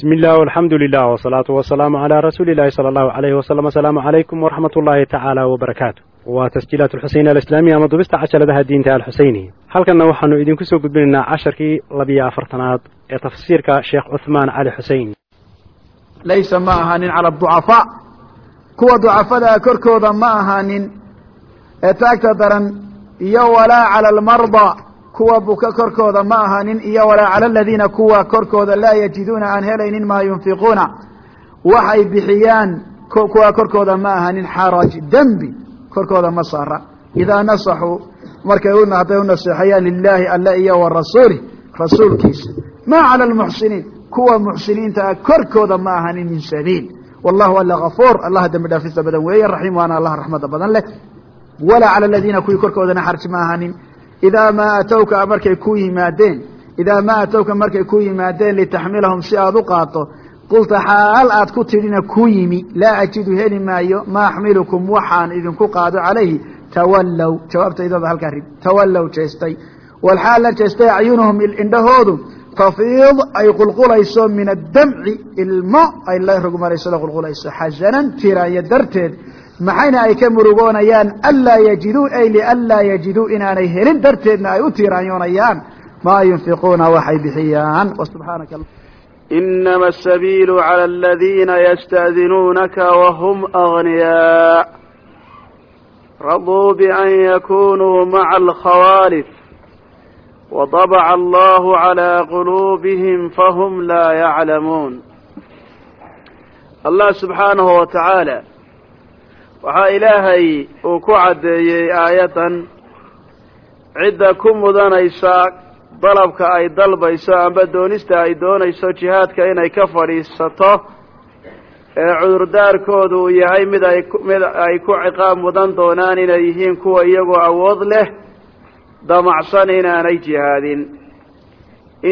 bismi illah alxamdu lilah wsalaatu wasalaamu calaa rasuuli illahi sala allahu alayhi wasalam asalaamu calaykum waraxmat ullaahi tacaala wabarakaatu waa tasjiilaat alxuseyn alislaamiya ama dubista cajaladaha diinta alxuseyni halkanna waxaanu idinku soo gudbinaynaa casharkii labiyo afartanaad ee tafsiirka sheekh cuhmaan cali xusein laysa ma ahaanin cala aducafaa kuwa ducafadaa korkooda ma ahaanin. Ee taagta daran iyo walaa cala almardaa kuwa buka korkooda ma ahaanin iyo walaa cala aladiina kuwa korkooda laa yajiduuna aan helaynin maa yunfiquuna. Waxay bixiyaan kuwa korkooda ma ahaanin xaraj dembi korkooda ma saara. Idaa nasaxuu markay hadday u naseexayaan lilaahi alle iyo wa rasuulih rasuulkiisa. Maa cala almuxsiniin kuwa muxsiniinta ah korkooda ma ahaanin min sabiil. Wallahu alla gafuur allaha dembi dhaafista badan weeye raxiim waana allah raxmada badan leh. Walaa cala aladiina kuwii korkoodana xarj ma ahaanin idaa maa atowka markay ku yimaadeen idaa maa atowka markay ku yimaadeen litaxmilahum si aad u qaato qulta xaal aad ku tidhina ku yimi laa ajidu heli maayo ma axmilukum waxaan idinku qaado calayhi tawallow jawaabtaydooda halkaa rib tawallow jeestay walxaal la jeestay acyunuhum indhahoodu tafiid ay qulqulayso min addamci ilmo ay la rogmarayso la qulqulayso xasanan tiraanya darteed maxayna ay ka murugoonayaan anlaa yajiduu ay lianlaa yajiduu inaanay helin darteedna ay u tiiraanyoonayaan. Maa yunfiquuna waxay bixiyaan. Subxaanaka inama asabiilu cala aladiina yasta'dinuunaka wahum agniyaa raduu bian yakunuu maca alkhawaalif wadabaca allahu calaa quluubihim fahum laa yaclamuun. Allah subxaanahu wa tacaala waxaa ilaahay uu ku caddeeyey aayaddan. Cidda ku mudanaysa dalabka ay dalbayso amba doonista ay doonayso jihaadka inay ka fadhiisato ee cudurdaarkoodu uu yahay mid ay mid ay ku ciqaab mudan doonaan inay yihiin kuwa iyagoo awood leh damacsan inaanay jihaadin.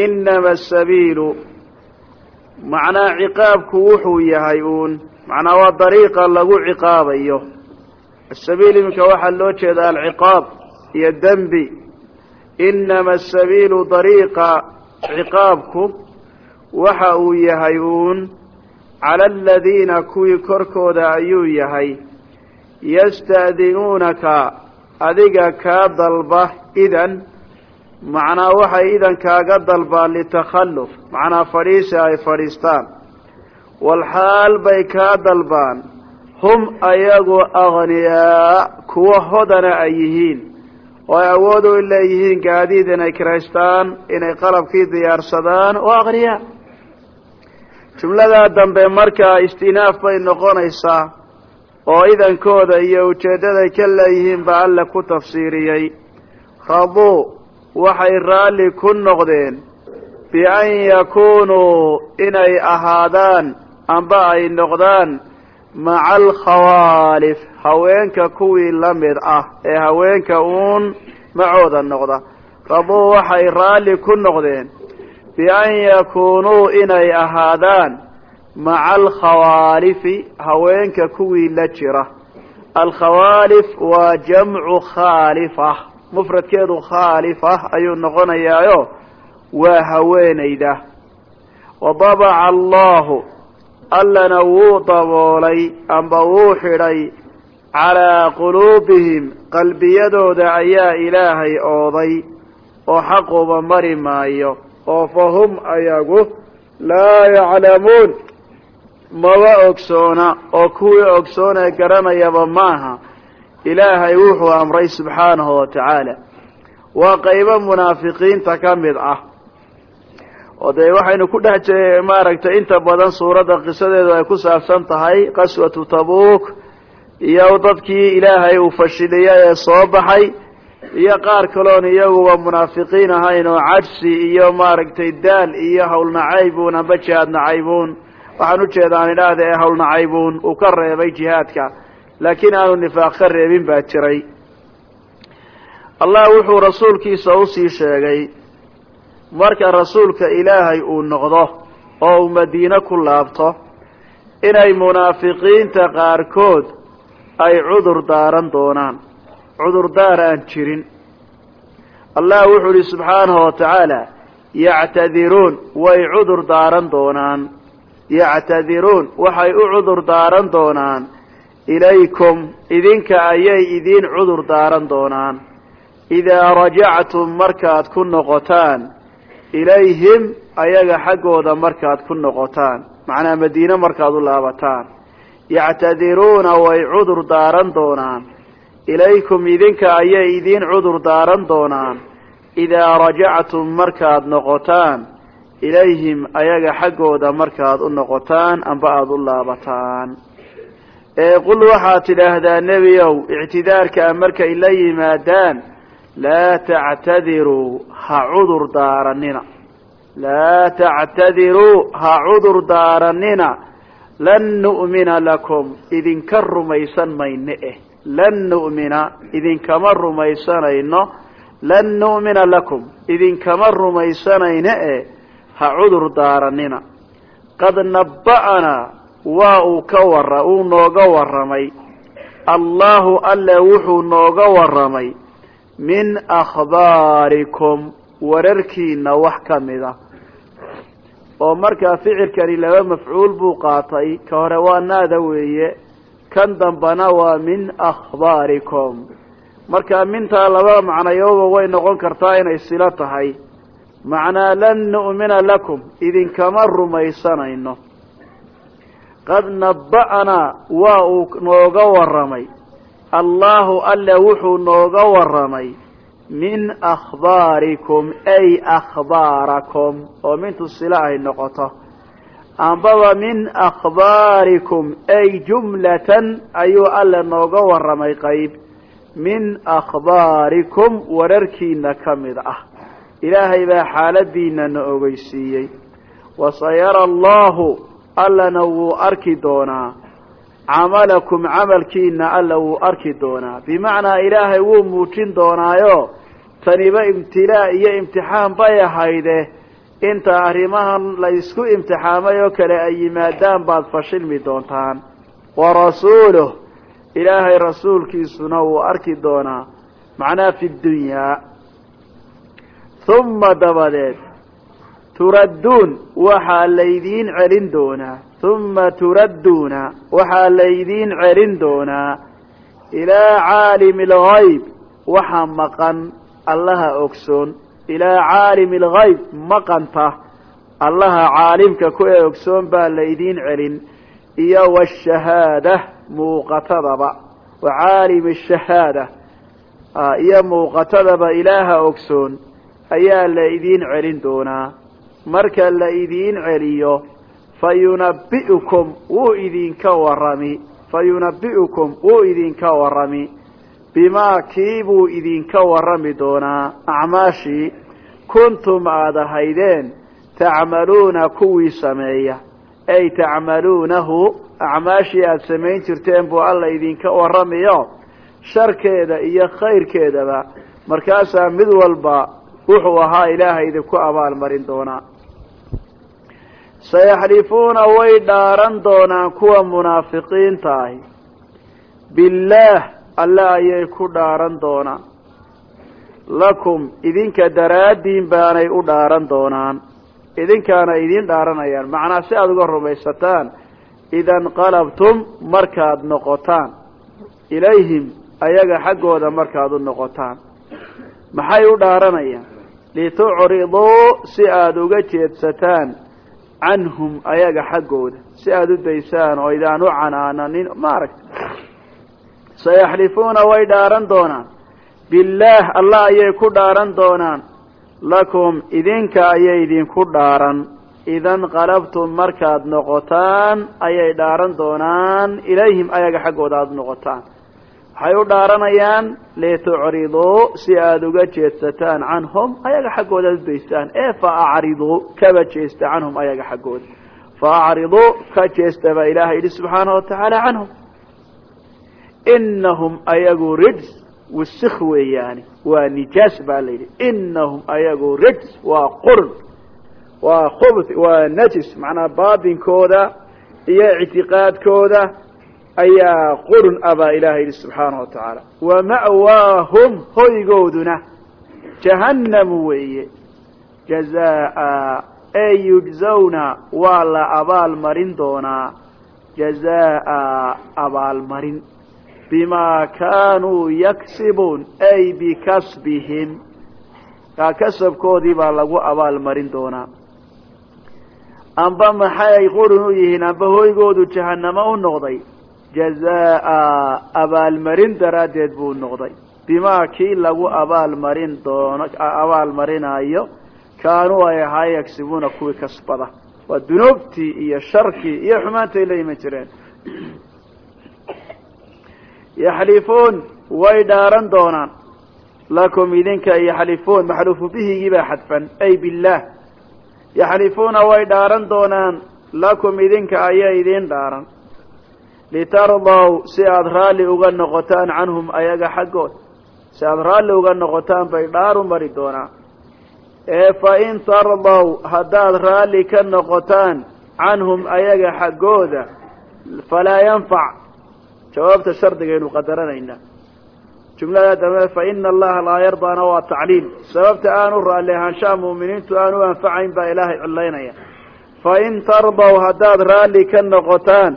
Inama asabiilu macnaa ciqaabku wuxuu yahay uun macnaa waa dariiqa lagu ciqaabayo. Asabiil iminka waxaa loo jeeda alciqaab iyo dembi. Inama asabiilu dariiqa ciqaabku waxa uu yahay uun cala aladiina kuwii korkooda ayuu yahay. Yasta'dinuunaka adiga kaa dalba idan. Macnaa waxay idan kaaga dalbaan litakhalluf macnaa fadhiisi ay fadhiistaan walxaal bay kaa dalbaan. Hum ayagu aghniyaa kuwa hodana ay yihiin. Oo ay awood u leeyihiin gaadiid inay kiraystaan inay qalabkii diyaarsadaan oo akhniyaa jumladaa dambe markaa istinaaf bay noqonaysaa oo idankooda iyo ujeeddaday ka leeyihiin baa alle ku tafsiiriyey. Raduu waxay raalli ku noqdeen bian yakuunuu inay ahaadaan amba ay noqdaan maca alkhawaalif haweenka kuwii la mid ah ee haweenka uun macooda noqda. Raduu waxay raalli ku noqdeen bian yakuunuu inay ahaadaan maca alkhawaalifi haweenka kuwii la jira. Alkhawaalif waa jamcu khaalifa mufradkeedu khaalifa ayuu noqonayaayo waa haweenayda. Wadabaca allahu allana wuu daboolay amba wuu xidhay calaa quluubihim qalbiyadooda ayaa ilaahay ooday oo xaquba mari maayo oo fahum ayagu laa yaclamuun. Maba ogsoona oo kuwii ogsoonee garanayaba maaha ilaahay wuxuu amray subxaanahu wa tacaala. Waa qaybo munaafiqiinta ka mid ah oo dee waxaynu ku dhex maaragtay inta badan suuradda qisadeedu ay ku saabsan tahay qaswatu tabuuk iyo dadkii ilaahay uu fashiliyay ee soo baxay iyo qaar kaloon iyaguba munaafiqiin ahayn oo cajsi iyo maaragtay daal iyo hawl nacaybuun amba jihaad nacaybuun waxaan ujeeda aan idhaahda ee hawl nacaybuun uu ka reebay jihaadka laakiin aanu nifaaq ka reebin baa jiray. Allah wuxuu rasuulkiisa u sii sheegay marka rasuulka ilaahay uu noqdo oo uu madiine ku laabto inay munaafiqiinta qaarkood ay cudur daaran doonaan. Cudurdaar aan jirin. Allah wuxuu ihi subxaanahu wa tacaala yactadiruun way cudur daaran doonaan. Yactadiruun waxay u cudur daaran doonaan. Ilaykum idinka ayay idiin cudur daaran doonaan. Idaa rajactum markaad ku noqotaan ilayhim ayaga xaggooda markaad ku noqotaan macnaa madiine markaad u laabataan yactadiruuna way cudur daaran doonaan ilaykum idinka ayay idiin cudur daaran doonaan idaa rajactum markaad noqotaan ilayhim ayaga xaggooda markaad u noqotaan amba aada u laabataan ee qul waxaad tidhaahdaa nebiyow ictidaarkaa markay la yimaadaan laa tactadiruu ha cudur daaranina laa tactadiruu ha cudur daaranina lan nu'mina lakum idinka rumaysan mayne eh. Lan nu'mina idinkama rumaysanayno. Lan nu'mina lakum idinkama rumaysanayne eh ha cudur daaranina qad nabba'anaa waa uu ka wara uu nooga warramay. Allahu alle wuxuu nooga warramay min akhbaarikum wararkiina wax ka mid a oo markaa ficilkani laba mafcuul buu qaatay. Ka hore waa naada weeye kan dambana waa min akhbaarikum. Markaa mintaa laba macnayooba way noqon kartaa inay silo tahay. Macnaa lan nu'mina lakum idinkama rumaysanayno. Qad nabba'anaa waa uu nooga warramay allahu alle wuxuu nooga warramay min akhbaarikum ay akhbaarakum oo mintu sila ay noqoto. Ambaba min akhbaarikum ay jumlatan ayuu alle nooga warramay qayb. Min akhbaarikum wararkiina ka mid ah. Ilaahay baa xaaladiina na ogeysiiyey. Wasayara allahu allana wuu arki doonaa camalakum camalkiina alla wuu arki doonaa. Bimacnaa ilaahay wuu muujin doonaayo. Taniba ibtilaa iyo imtixaan bay ahayde. Inta arrimahan la isku imtixaamay oo kale ay yimaadaan baad fashilmi doontaan. Wa rasuuluh ilaahay rasuulkiisuna wuu arki doonaa. Macnaha fi dunyaa uma dabadeed turadduun waxaa laydiin celin doonaa uma turadduuna waxaa laydiin celin doonaa ilaa caalimi alghayb waxa maqan allaha ogsoon ilaa caalimi alghayb maqanta allaha caalimka ku ee ogsoon baa laydiin celin iyo washahaada muuqatadaba wa caalimi shahaada iyo muuqatadaba ilaaha ogsoon ayaa la idiin celin doonaa marka la celiyo fa yunabbi'ukum wuu idinka warrami fa yunabbi'ukum wuu idinka warrami bimaa kii buu idinka warrami doonaa. Acmaashii kuntum aada ahaydeen tacmaluuna kuwii sameeya. Ay tacmaluunahu acmaashii aada samayn jirteen buu alla idinka warramiyo sharkeeda iyo khayrkeedaba. Markaasaa mid walba wuxuu ahaa ilaahay idinku abaalmarin doonaa sayaxlifuuna way dhaaran doonaan kuwa munaafiqiinta ahi billaah alle ayay ku dhaaran doonaan lakum idinka daraaddiin baanay u dhaaran doonaan idinkaana idiin dhaaranayaan macnaa si aada uga rumaysataan ida inqalabtum markaad noqotaan ilayhim ayaga xaggooda markaad u noqotaan maxay u dhaaranayaan litucriduu si aada uga jeedsataan canhum ayaga xaggooda si aada u daysaan oo idaan u canaananin maaragta sayaxlifuuna way dhaaran doonaan. Billaah allah ayay ku dhaaran doonaan. Lakum idinka ayay idinku dhaaran. Idan qalabtum markaad noqotaan ayay dhaaran doonaan. Ilayhim ayaga xaggooda aada noqotaan waxay u dhaaranayaan litucriduu si aada uga jeedsataan canhum ayaga xaggooda aad udaystaan ee fa acriduu kaba jeesta canhum ayaga xaggooda. Fa acriduu ka jeesta baa ilahay yidhi subxaanahu watacaala canhum. Inahum ayagu rijs wasik weeyaani waa nijaas baa la yidhi. Inahum ayagu rijs waa qurn waa khubth waa najis macnaa baatinkooda iyo ictiqaadkooda ayaa qurun a baa ilahay yidhi subxaanahu watacaala wa ma'waahum hoygooduna jahannamu weeye. Jazaa ee yujzawna waa la abaalmarin doonaa. Jazaa'a abaalmarin. Bimaa kaanuu yaksibuun ay bikasbihim. Kasabkoodii baa lagu abaalmarin doonaa. Amba maxay qurun u yihiin? Amba hoygoodu jahannamo u noqday jazaa'a abaalmarin daraaddeed buu noqday. Bimaa kii lagu abaalmarin doono abaalmarinayo kaanuu ay ahaa yagsibuuna kuwii kasbada. Waa dunuubtii iyo sharkii iyo xumaantay la iman jireen. Yaxlifuun way dhaaran doonaan. Lakum idinka yaxlifuun maxluufu bihigii baa xadfan. Ay billaah. Yaxlifuuna way dhaaran doonaan. Lakum idinka ayaa idiin dhaaran litardaw si aada raalli uga noqotaan canhum ayaga xaggood. Si aada raalli uga noqotaan bay dhaaru mari doonaan ee fa in tardaw haddaad raalli ka noqotaan canhum ayaga xaggooda falaa yanfac. Jawaabta shardigaynu qadaranaynaa. Jumlada dambe fa ina allaha laa yardaana waa tacliil. Sababta aanu raalli ahaanshaha mu'miniintu aanu anfacayn baa ilaahay cillaynaya fa in tardaw haddaad raalli ka noqotaan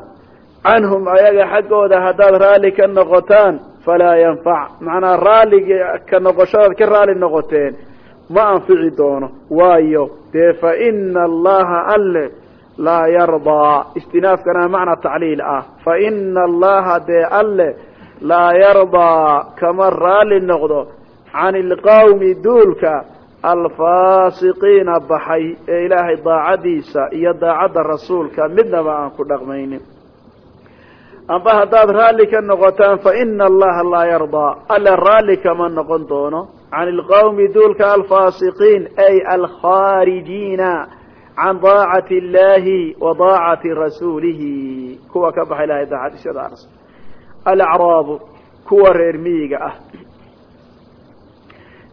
canhum ayaga xaggooda haddaad raalli ka noqotaan falaa yanfac. Macnaa raalliga ka noqoshadaad ka raalli noqoteen ma anfici doono. Waayo dee fa ina allaha alle laa yardaa istinaafkana macna tacliil ah. Fa ina allaha dee alle laa yardaa kama raalli noqdo can ilqawmi duulka alfaasiqiina baxay ee ilaahay daacadiisa iyo daacadda rasuulka midnaba aan ku dhaqmaynin amba haddaad raalli ka noqotaan fa ina allaha laa yardaa. Alle raalli kama noqon doono. Can ilqawmi duulka alfaasiqiin ay alkhaarijiina can daacati illahi wa daacati rasuulihi. Kuwa ka baxa ilahay daacadiisadaas alacraabu kuwa reer miyiga ah.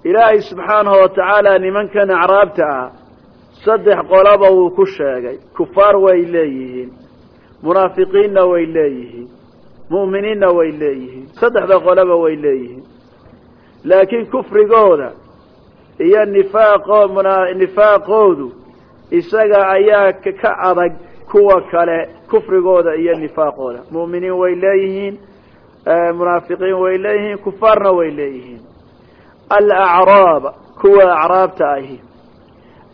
Ilaahay subxaanahu watacaala nimankan acraabta ah saddex qolaba wuu ku sheegay. Kufaar way leeyihiin munaafiqiinna way leeyihiin mu'miniinna way leeyihiin saddexda qolaba way leeyihiin. Laakiin kufrigooda iyo nifaaqo nifaaqoodu isaga ayaa ka adag kuwa kale kufrigooda iyo nifaaqooda. Mu'miniin way leeyihiin munaafiqiin way leeyihiin kufaarna way leeyihiin. Alacraab kuwa acraabta ahi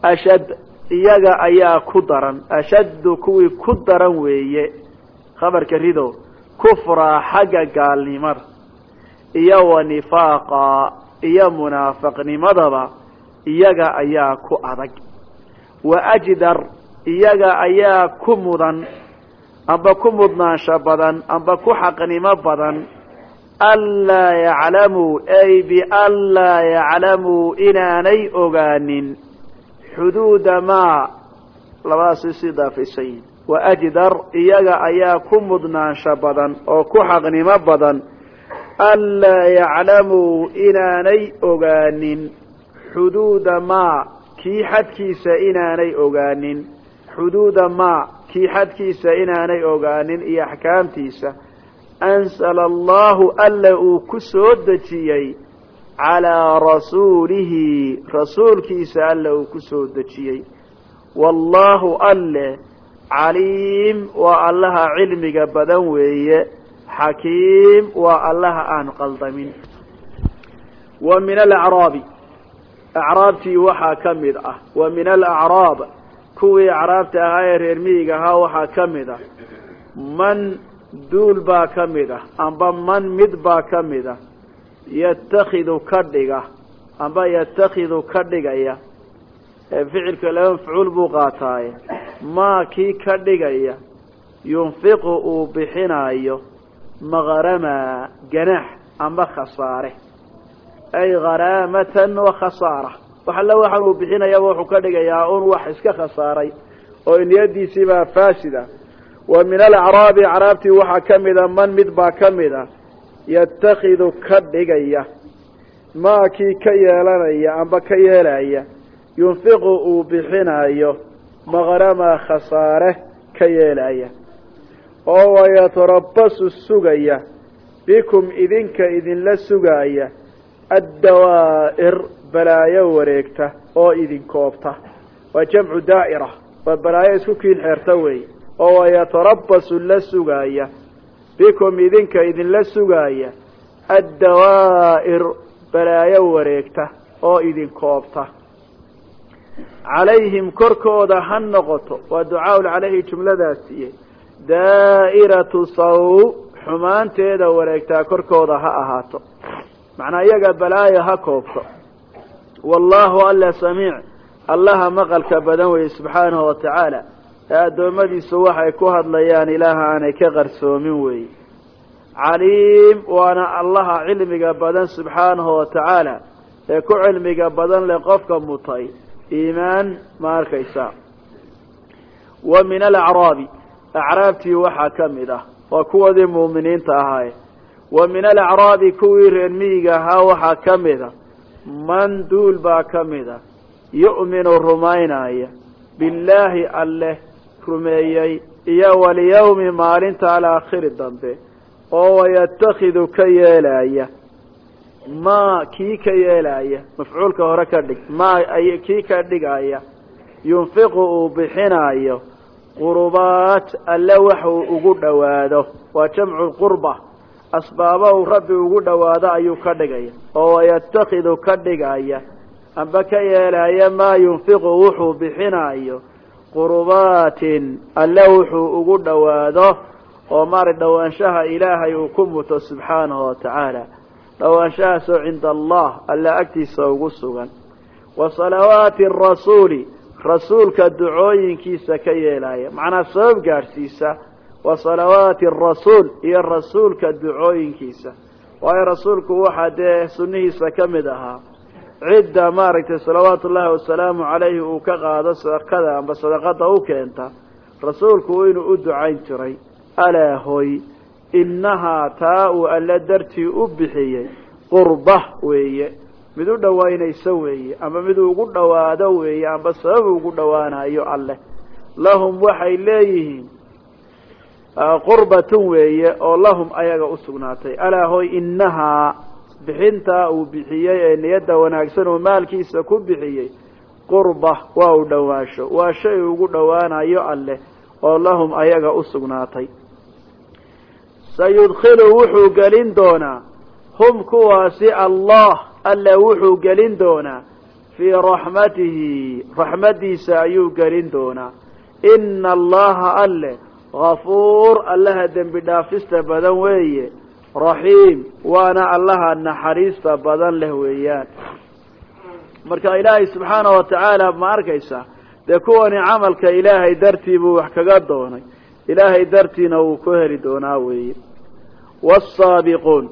ashad iyaga ayaa ku daran. Ashaddu kuwii ku daran weeye. Khabarka rido. Kufra xagga gaalnimada. Iyo wa nifaaqa iyo munaafaqnimadaba iyaga ayaa ku adag. Wa ajdar iyaga ayaa ku mudan. Amba ku mudnaansho badan amba ku xaqnimo badan. Anlaa yaclamuu ay bianlaa yaclamuu inaanay ogaanin xuduuda maa labadaasi si daafaysan yihiin wa ajdar iyaga ayaa ku mudnaansho badan oo ku xaqnimo badan. Anlaa yaclamuu inaanay ogaanin. Xuduuda maa kii xadkiisa inaanay ogaanin. Xuduuda maa kii xadkiisa inaanay ogaanin iyo axkaamtiisa. Ansala allahu alle uu ku soo dejiyey calaa rasuulihi rasuulkiisa alle uu ku soo dejiyey wallaahu alle caliim waa allaha cilmiga badan weeye xakiim waa allaha aan qaldamin wa min alacraabi acraabtii waxaa ka mid ah wa min alacraab kuwii acraabta ahaa ee reer miyiga ahaa waxaa ka mid ah man duul baa ka mid ah amba man mid baa ka mid ah yatakhidu ka dhiga amba yatakhidu ka dhigaya ficilka laba mafcuul buu qaataaye maa kii ka dhigaya yunfiqu uu bixinaayo maqrama ganaax amba khasaare ay kharaamatan wa khasaara wax alla waxaan uu bixinayaba wuxuu ka dhigayaa un wax iska khasaaray oo niyadiisiibaa faasida wa min alacraabi acraabtii waxaa ka mida man mid baa ka mid a yatakhidu ka dhigaya. Maa kii ka yeelanaya amba ka yeelaya yunfiqu uu bixinayo maqrama khasaare ka yeelaya. Oo wayatarabasu sugaya bikum idinka idinla sugaaya addawaa'ir balaayo wareegta oo idinkoobta waa jamcu daa'ira waa balaayo isku kiin xeerta weeye oo wayatarabasu la sugaaya bikum idinka idinla sugaaya addawaa'ir balaayo wareegta oo idin koobta. Calayhim korkooda ha noqoto waa ducaaul calayhi jumladaasiiye daa'iratu saw xumaanteeda wareegtaa korkooda ha ahaato. Macnaa iyaga balaayo ha koobto. Wallaahu alla samiic allaha maqalka badan weeye subxaanahu watacaala ee addoommadiisu waxay ku hadlayaan ilaaha aanay ka qarsoomin weeye caliim waana allaha cilmiga badan subxaanahu watacaala ee ku cilmiga badan leh qofka mutay. Iimaan ma arkaysa. Wa min alacraabi acraabtii waxaa ka mid ah waa kuwadii muuminiinta ahaaye wa min alacraabi kuwii reer miyiga ahaa waxaa ka mid a man duul baa ka mid a yu'minu rumaynaya billaahi alleh rumeeyey iyo walyawmi maalinta alaakhiri dambe oo wayatakhidu ka yeelaya. Maa kii ka yeelaya? Mafcuulka hore ka dhig. Maa kii ka dhigaya? Yunfiqu uu bixinayo qurubaat alle waxuu ugu dhowaado. Waa jamcu qurba. Asbaaba uu rabbi ugu dhowaado ayuu ka dhigaya. Oo wayatakhidu ka dhigaya. Amba ka yeelaya maa yunfiqu wuxuu bixinayo qurubaatin alle wuxuu ugu dhowaado oo maara dhowaanshaha ilaahay uu ku muto subxaanahu watacaala dhowaanshahaasoo cinda allah alle agtiisa ugu sugan. Wa salawaati arasuuli rasuulka ducooyinkiisa ka yeelaya. Macnaa sabab gaadhsiisa wa salawaati arasuul iyo rasuulka ducooyinkiisa. Waayo rasuulku waxaa dee sunnihiisa ka mid ahaa cidda maaragtay salawaatu ullaahi wasalaamu calayhi uu ka qaado sadaqada amba sadaqada u keenta rasuulku inuu u ducayn jiray alaa hoy innahaa taa uu alle dartii u bixiyey qurba weeye mid u dhowaynayso weeye ama mid ugu dhowaado weeye amba sabab ugu dhowaanayo alleh lahum waxay leeyihiin qurbatun weeye oo lahum ayaga u sugnaatay. Alaa hoy innahaa bixintaa uu bixiyey ee niyadda wanaagsan uu maalkiisa ku bixiyey qurba waa u dhowaansho waa shay ugu dhowaanayo alleh oo lahum ayaga u sugnaatay. Sayudkhilu wuxuu gelin doonaa. Hum kuwaasi allah alle wuxuu gelin doonaa. Fii raxmatihi raxmaddiisa ayuu gelin doonaa. Ina allaha alle gafuur allaha dembi dhaafista badan weeye raxiim waana allaha naxariista badan leh weeyaan. Marka ilaahay subxaana wa tacaala ma arkaysa dee kuwani camalka ilaahay dartii buu wax kaga doonay. Ilaahay dartiina wuu ku heli doonaa weeye. Waasaabiquun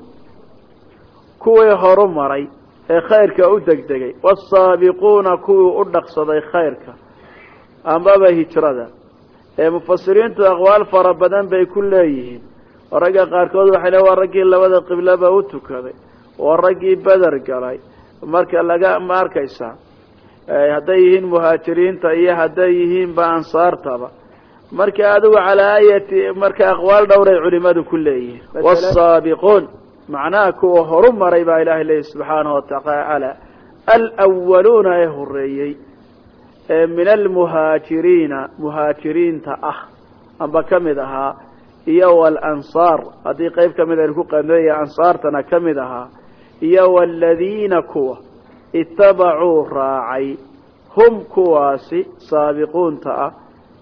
kuwii horu maray ee khayrka u degdegay. Waasaabiquuna kuwii u dhaqsaday khayrka. Ambaba hijrada. Ee mufasiriintu aqwaal fara badan bay ku leeyihiin ragga qaarkood waxay le waa raggii labada qiblaba u tukaday waa raggii beder galay marka laga ma arkaysaa hadday yihiin muhaajiriinta iyo hadday yihiinba ansaartaba. Marka adigu calaa ayati marka aqwaal dhowray culimadu ku leeyihiin. Wasaabiquun macnaha kuwa horu maray baa ilahay leeyahy subxaanahu watacaala alwaluuna ee horeeyey ee min almuhaajiriina muhaajiriinta ah amba ka mid ahaa iyo walansaar haddii qayb ka mid aynu ku qameeya ansaartana ka mid ahaa iyo waladiina kuwa itabacuu raacay hum kuwaasi saabiquunta ah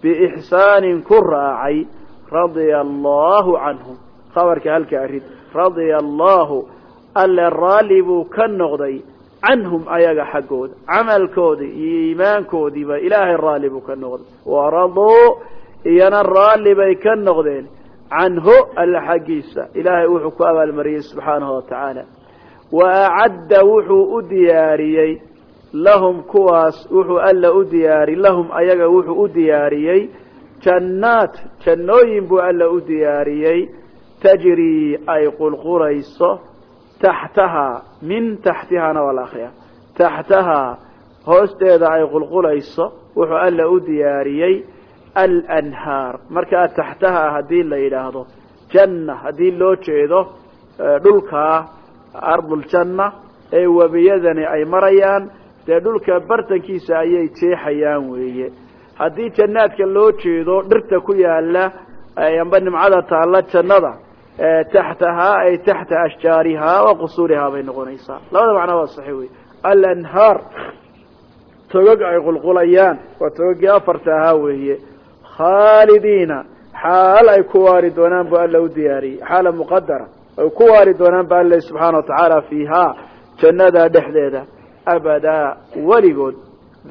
biixsaanin ku raacay radia allahu canhum. Khabarka halkaa rid radia allahu alle raalli buu ka noqday canhum ayaga xaggooda camalkoodii iyo iimaankoodiiba ilaahay raalli buu ka noqday. Waraduu iyana raalli bay ka noqdeen canhu alle xaggiisa. Ilaahay wuxuu ku abaalmariyey subxaanahu watacaala wa acadda wuxuu u diyaariyey lahum kuwaas wuxuu alla u diyaari lahum ayaga wuxuu u diyaariyey jannaat jannooyin buu alla u diyaariyey tajrii ay qulqulayso taxtahaa min taxtihana waa la akriya taxtahaa hoosteeda ay qulqulayso wuxuu alla u diyaariyey alanhaar. Markaa taxtahaa haddii la yidhaahdo janna haddii loo jeedo dhulkaa arduljanna ee webiyadani ay marayaan dee dhulka bartankiisa ayay jeexayaan weeye. Haddii jannaadka loo jeedo dhirta ku yaalla amba nimcada taalla jannada taxtahaa ay taxta ashjaarihaa wa qusuurihaa bay noqonaysaa. Labada macnaa waa saxiix wey alanhaar togog ay qulqulayaan waa togogii afarta ahaa weeye khaalidiina. Xaal ay ku waari doonaan bu alla u diyaariyey xaala muqadara ay ku waari doonaan ba alla subxaana watacaala fiihaa jannada dhexdeeda. Abadaa weligood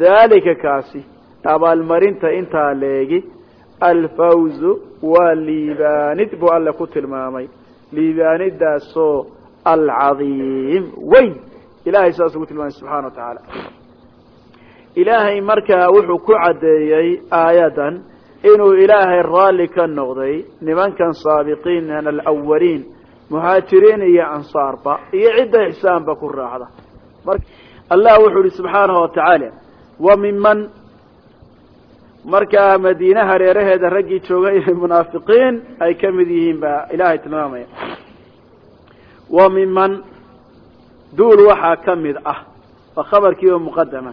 daalika kaasi abaalmarinta intaa leegi alfawzu waa liibaanid buu alle ku tilmaamay. Liibaanidaasoo alcadiim weyn. Ilahay saas ugu tilmaamay subxana wa tacaala. Ilaahay markaa inuu ilaahay raalli ka noqday nimankan saabiqiin min alawaliin muhaajiriin iyo ansaarba iyo cidda ixsaanba ku raacda. Allah wuxuu ihi subxaanahu watacaala wa miman markaa madiine hareeraheeda raggii joogay inay munaafiqiin ay ka mid yihiin baa ilaahay tilmaamaya. Wa miman duul waxaa ka mid ah waa khabarkii oo muqadama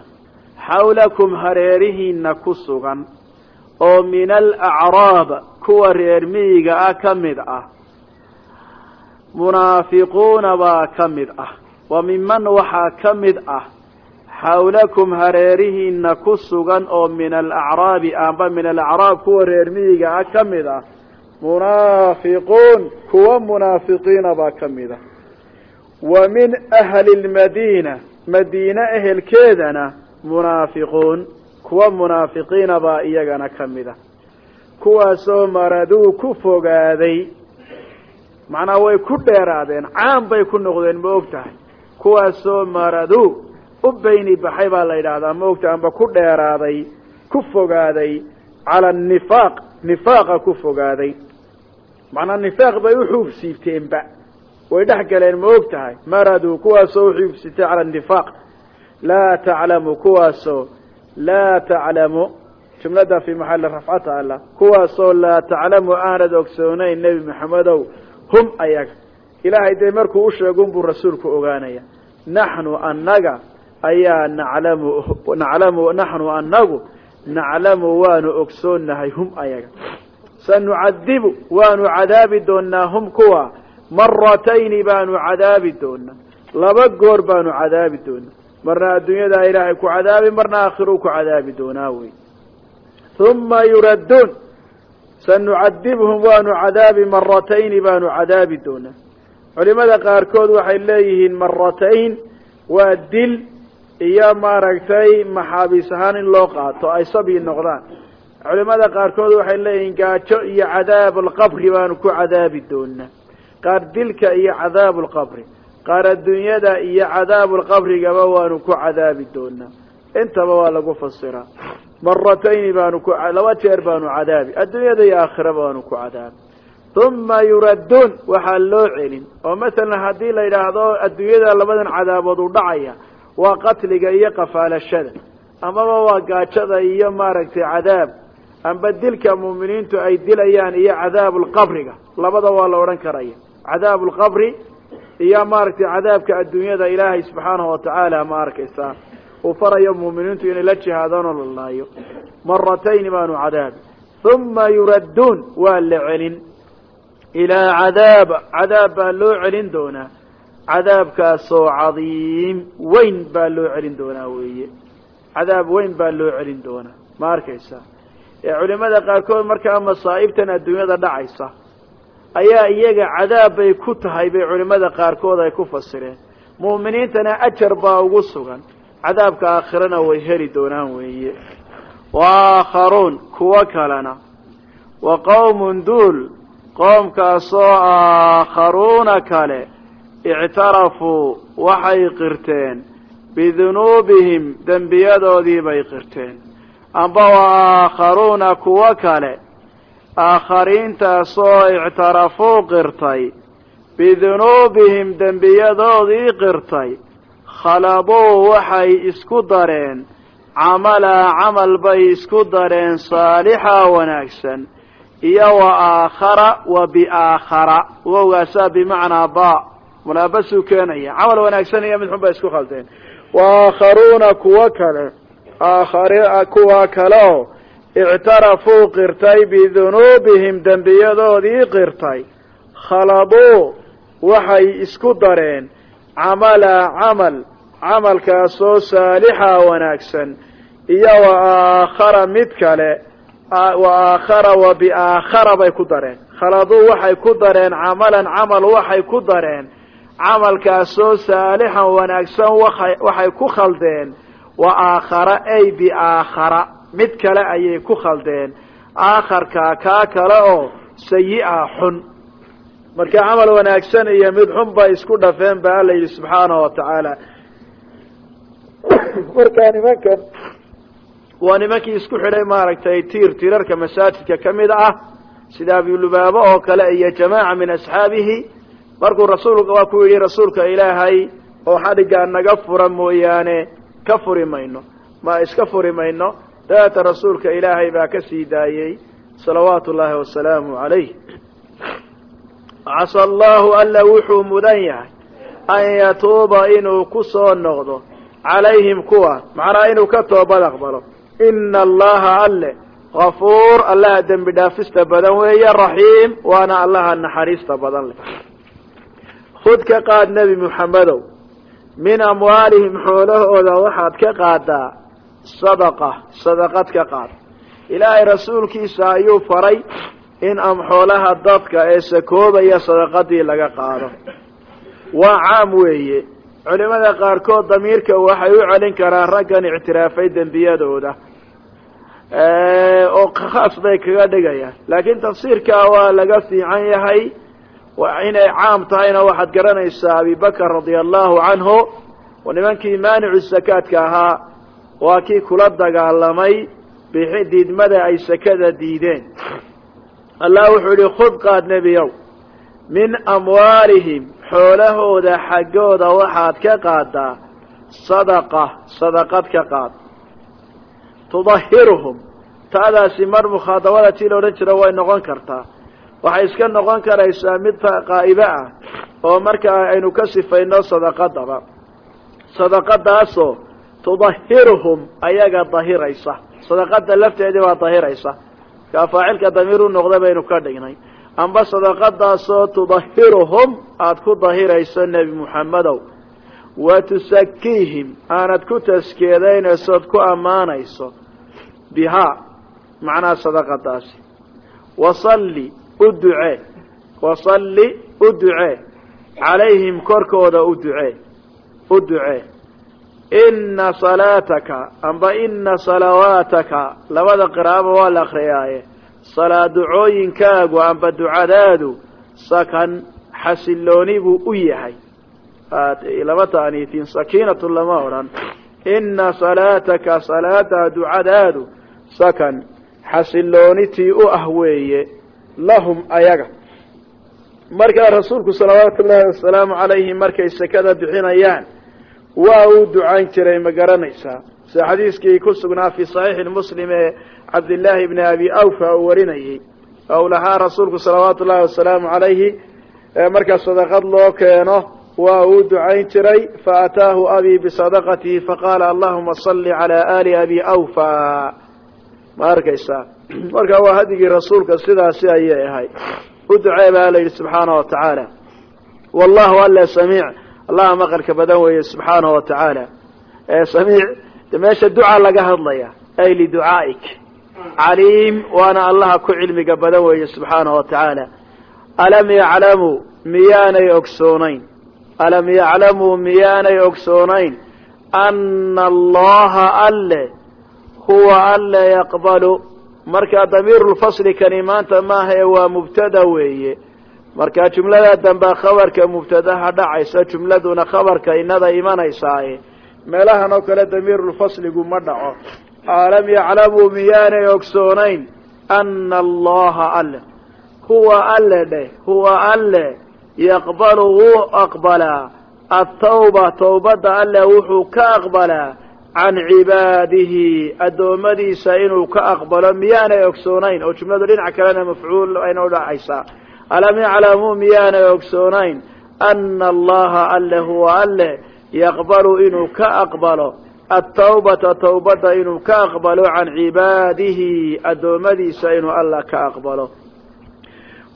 xawlakum hareerihiina ku sugan oo min alacraab kuwa reer miyiga ah ka mid ah. Munaafiquuna baa ka mid ah. Wa miman waxaa ka mid ah xawlakum hareerihiina ku sugan oo min alacraabi amba min alacraab kuwa reer miyiga ah ka mid ah. Munaafiquun kuwa munaafiqiina baa ka mid ah. Wa min ahli lmadiina madiine ehelkeedana munaafiquun kuwa munaafiqiina baa iyagana ka mid ah kuwaasoo maraduu ku fogaaday macnaa way ku dheeraadeen caan bay ku noqdeen ma og tahay kuwaasoo maraduu u beyni baxay baa la yidhaahdaa ma ogtahay amba ku dheeraaday ku fogaaday cala anifaaq nifaaqa ku fogaaday. Macnaa nifaaq bay uxuub siibteenba way dhex galeen ma og tahay maraduu kuwaasoo uxuub siibtay cala nifaaq. Laa taclamu kuwaasoo laa taclamu jumlada fii maxali rafcata alla kuwaasoo laa taclamu aanad ogsoonayn nebi maxamedow hum ayaga. Ilaahay dee markuu u sheegun buu rasuulku ogaanaya naxnu annaga ayaa naclamu naclamu naxnu annagu naclamu waanu ogsoonnahay hum ayaga. Sanucadibu waanu cadaabi doonaa hum kuwa. Maratayni baanu cadaabi doonaa laba goor baanu cadaabi doonaa marna adduunyadaa ilaahay ku cadaabi marna aakhiruu ku cadaabi doonaa wey uma yuradduun sanucadibhum waanu cadaabi maratayni baanu cadaabi doonaa. Culimada qaarkood waxay leeyihiin maratayn waa dil iyo maaragtay maxaabiis ahaan in loo qaato ay sabi noqdaan. Culimada qaarkood waxay leeyihiin gaajo iyo cadaab alqabri baanu ku cadaabi doonaa. Qaar dilka iyo cadaabu lqabri qaar adduunyada iyo cadaabu lqabrigaba waanu ku cadaabi doonaa. Intaba waa lagu fasiraa. Maratayni baanu ku laba jeer baanu cadaabi. Adduunyada iyo aakhiraba waanu ku cadaabi. Uma yuradduun waxaa loo celin. Oo masalan haddii la yidhaahdo adduunyada labadan cadaabood u dhacaya waa qatliga iyo qafaalashada. Amaba waa gaajada iyo maaragtay cadaab. Amba dilka muuminiintu ay dilayaan iyo cadaabu lqabriga labada waa la odhan karaya. Cadaabu lqabri iyo maaragtay cadaabka adduunyada ilaahay subxaanahu watacaala ma arkaysaa uu farayo muuminiintu inay la jihaadaan oo la laayo. Maratayni baanu cadaabi uma yuradduun waa la celin. Ilaa cadaab. Cadaab baa loo celin doonaa. Cadaabkaasoo cadiim. Weyn baa loo celin doonaa weeye. Cadaab weyn baa loo celin doonaa. Ma arkaysa? Ee culimada qaarkood markaa masaa'ibtan adduunyada dhacaysa ayaa iyaga cadaab bay ku tahay bay culimada qaarkood ay ku fasireen. Mu'miniintana ajar baa ugu sugan. Cadaabka aakhirana way heli doonaan weeye. Wa aakharuun kuwo kalena. Wa qowmun duul qoomkaasoo aakharuuna kale ictarafuu waxay qirteen. Bidunuubihim dembiyadoodii bay qirteen. Amba wa aakharuuna kuwo kale aakhariintaasoo ictarafuu qirtay bidunuubihim dembiyadoodii qirtay. Khalabuu waxay isku dareen camalaa camal bay isku dareen saalixa wanaagsan iyo wa aakhara wa biaakhara. Wowgaasaa bimacnaa ba munaabasuu keenaya. Camal wanaagsan iyo mid xun bay isku khaldeen wa aakharuuna kuwo kale kuwa kale oo ictarafuu qirtay bidunuubihim dembiyadoodii qirtay khaladuu waxay isku dareen camala camal camalkaasoo saalixa wanaagsan iyo wa aakhara mid kale wa aakhara wa biaakhara bay ku dareen khaladuu waxay ku dareen camalan camal waxay ku dareen camalkaasoo saalixan wanaagsan waxay ku khaldeen wa aakhara ay biaakhara mid kale ayay ku khaldeen. Aakharkaa kaa kale oo sayi-a xun. Marka camal wanaagsan iyo mid xun bay isku dhafeen ba alla yidhi subxaanahu wa tacaala. Markaa nimankan waa nimankii isku xidhay maaragtay tiir tiirarka masaajidka ka mid ah sida abilubaabo oo kale iyo jamaaca min asxaabihi. Markuu rasuulka waa ku yidhi rasuulka ilaahay oo xadhiggaa naga fura mooyaane ka furi mayno. Ma iska furi mayno dabeeta rasuulka ilaahay baa ka sii daayey salawaatu ullaahi wasalaamu calayh. Casa allahu alla wuxuu mudan yahay an yatuuba inuu ku soo noqdo calayhim kuwa macnaha inuu ka toobad aqbalo. Ina allaha alle kafuur allaha dembi dhaafista badan weeye raxiim waana allaha naxariista badan leh. Khud ka qaad nebi muxammedow min amwaalihim xoolahooda waxaad ka qaadaa sadaqa sadaqad ka qaad ilaahay rasuulkiisa ayuu faray in am xoolaha dadka ee sakoobaya sadaqadii laga qaado. Waa caam weeye. Culimada qaarkood damiirka waxay u celin karaan raggan ictiraafay dembiyadooda. Oo khaas bay kaga dhigayaan. Laakiin tafsiirkaa waa laga fiican yahay. Inay caam tahayna waxaad garanaysaa abibakr radia allahu canhu nimankii maanicu sakaadka ahaa waa kii kula dagaalamay bixi diidmada ay sakada diideen. Allah wuxuu yihi khud qaad nebiyow min amwaalihim xoolahooda xaggooda waxaad ka qaadaa sadaqa sadaqad ka qaad. Tudahiruhum taadaasi mar mukhaadabada tii la odhan jira way noqon kartaa. Waxay iska noqon karaysaa mid qaa'ibe ah oo markaa aynu ka sifayno sadaqadaba sadaqadaasoo tudahiruhum ayaga dahiraysa sadaqada lafteedii baa dahiraysa kaa faacilka damiir u noqda baynu ka dhignay amba sadaqadaasoo tudahiruhum aada ku dahirayso nebi muxammedow wa tusakiihim aanad ku taskeedaynaysood ku ammaanayso bihaa macnaha sadaqadaasi wasalli u ducee wasalli u ducee calayhim korkooda u ducee u ducee ina salaataka amba ina salawaataka. Labada qiraa'aba waa la akriyaaye salaa ducooyinkaagu amba ducadaadu. Sakan xasilooni buu u yahay. Lama taaniitin sakiinatu lama odhan. Ina salaataka salaada ducadaadu. Sakan xasiloonitii u ah weeye lahum ayaga. Markaa rasuulku salawaatu ullaahi wasalaamu calayhi markay sekada bixinayaan waa uu ducayn jiray ma garanaysaa sida xadiiskii ku sugnaa fii saxiixi muslim ee cabdillaahi bni abi awfa uu warinayey ou lahaa rasuulku salawaatu ullahi wasalaamu calayhi markaa sadaqad loo keeno waa uu ducayn jiray. Faataahu abi bisadaqatihi faqaala allahuma salli calaa aali abi awfa. Ma arkaysaa marka waa hadigii rasuulka sidaasi ayay ahay u ducee baa la yidhi subxaana wa tacaala wallahu alle samiic allaha maqalka badan weeye subxaanahu wa tacaala samiic de meesha duca laga hadlaya ay liducaa'ik caliim waana allaha ku cilmiga badan weeye subxaanahu wa tacaala alam yaclamuu miyaanay ogsoonayn alam yaclamuu miyaanay ogsoonayn ana allaha alle huwa alle yaqbalu. Marka damiirulfasli kani maanta maaha ee waa mubtada weeye marka jumlada dambea khabarka mubtadaha dhacaysa jumladuna khabarka inada imanaysaaye meelahan oo kale damiirulfasligu ma dhaco. Alam yaclamuu miyaanay ogsoonayn ana allaha alle. Huwa alle dheh huwa alle yaqbalu wuu aqbalaa atawba tawbadda alle wuxuu ka aqbalaa can cibaadihi addoommadiisa inuu ka aqbalo. Miyaanay ogsoonayn oo jumladu dhinac kalena mafcuul ayna udhacaysaa alam yaclamuu miyaanay ogsoonayn ana allaha alle huwa alle yaqbalu inuu ka aqbalo altawbata tawbadda inuu ka aqbalo can cibaadihi addoommadiisa inuu allah ka aqbalo.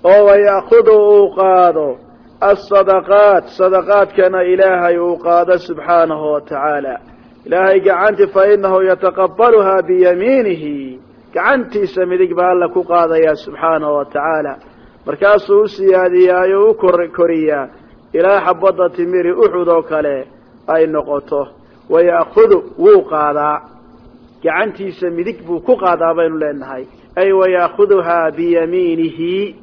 Oo waya'khudu uu qaado alsadaqaat sadaqaadkana ilaahay uu qaado subxaanahu wa tacaala ilaahay gacanti fa inahu yataqabbaluhaa biyamiinihi gacantiisa midig baa alla ku qaadaya subxaanahu wa tacaala markaasuu u siyaadiyaayo u koriyaa ilaa xabadda timiri uxud oo kale ay noqoto. Waya'khudu wuu qaadaa. Gacantiisa midig buu ku qaadaa baynu leenahay. Ay waya'khuduhaa biyamiinihi.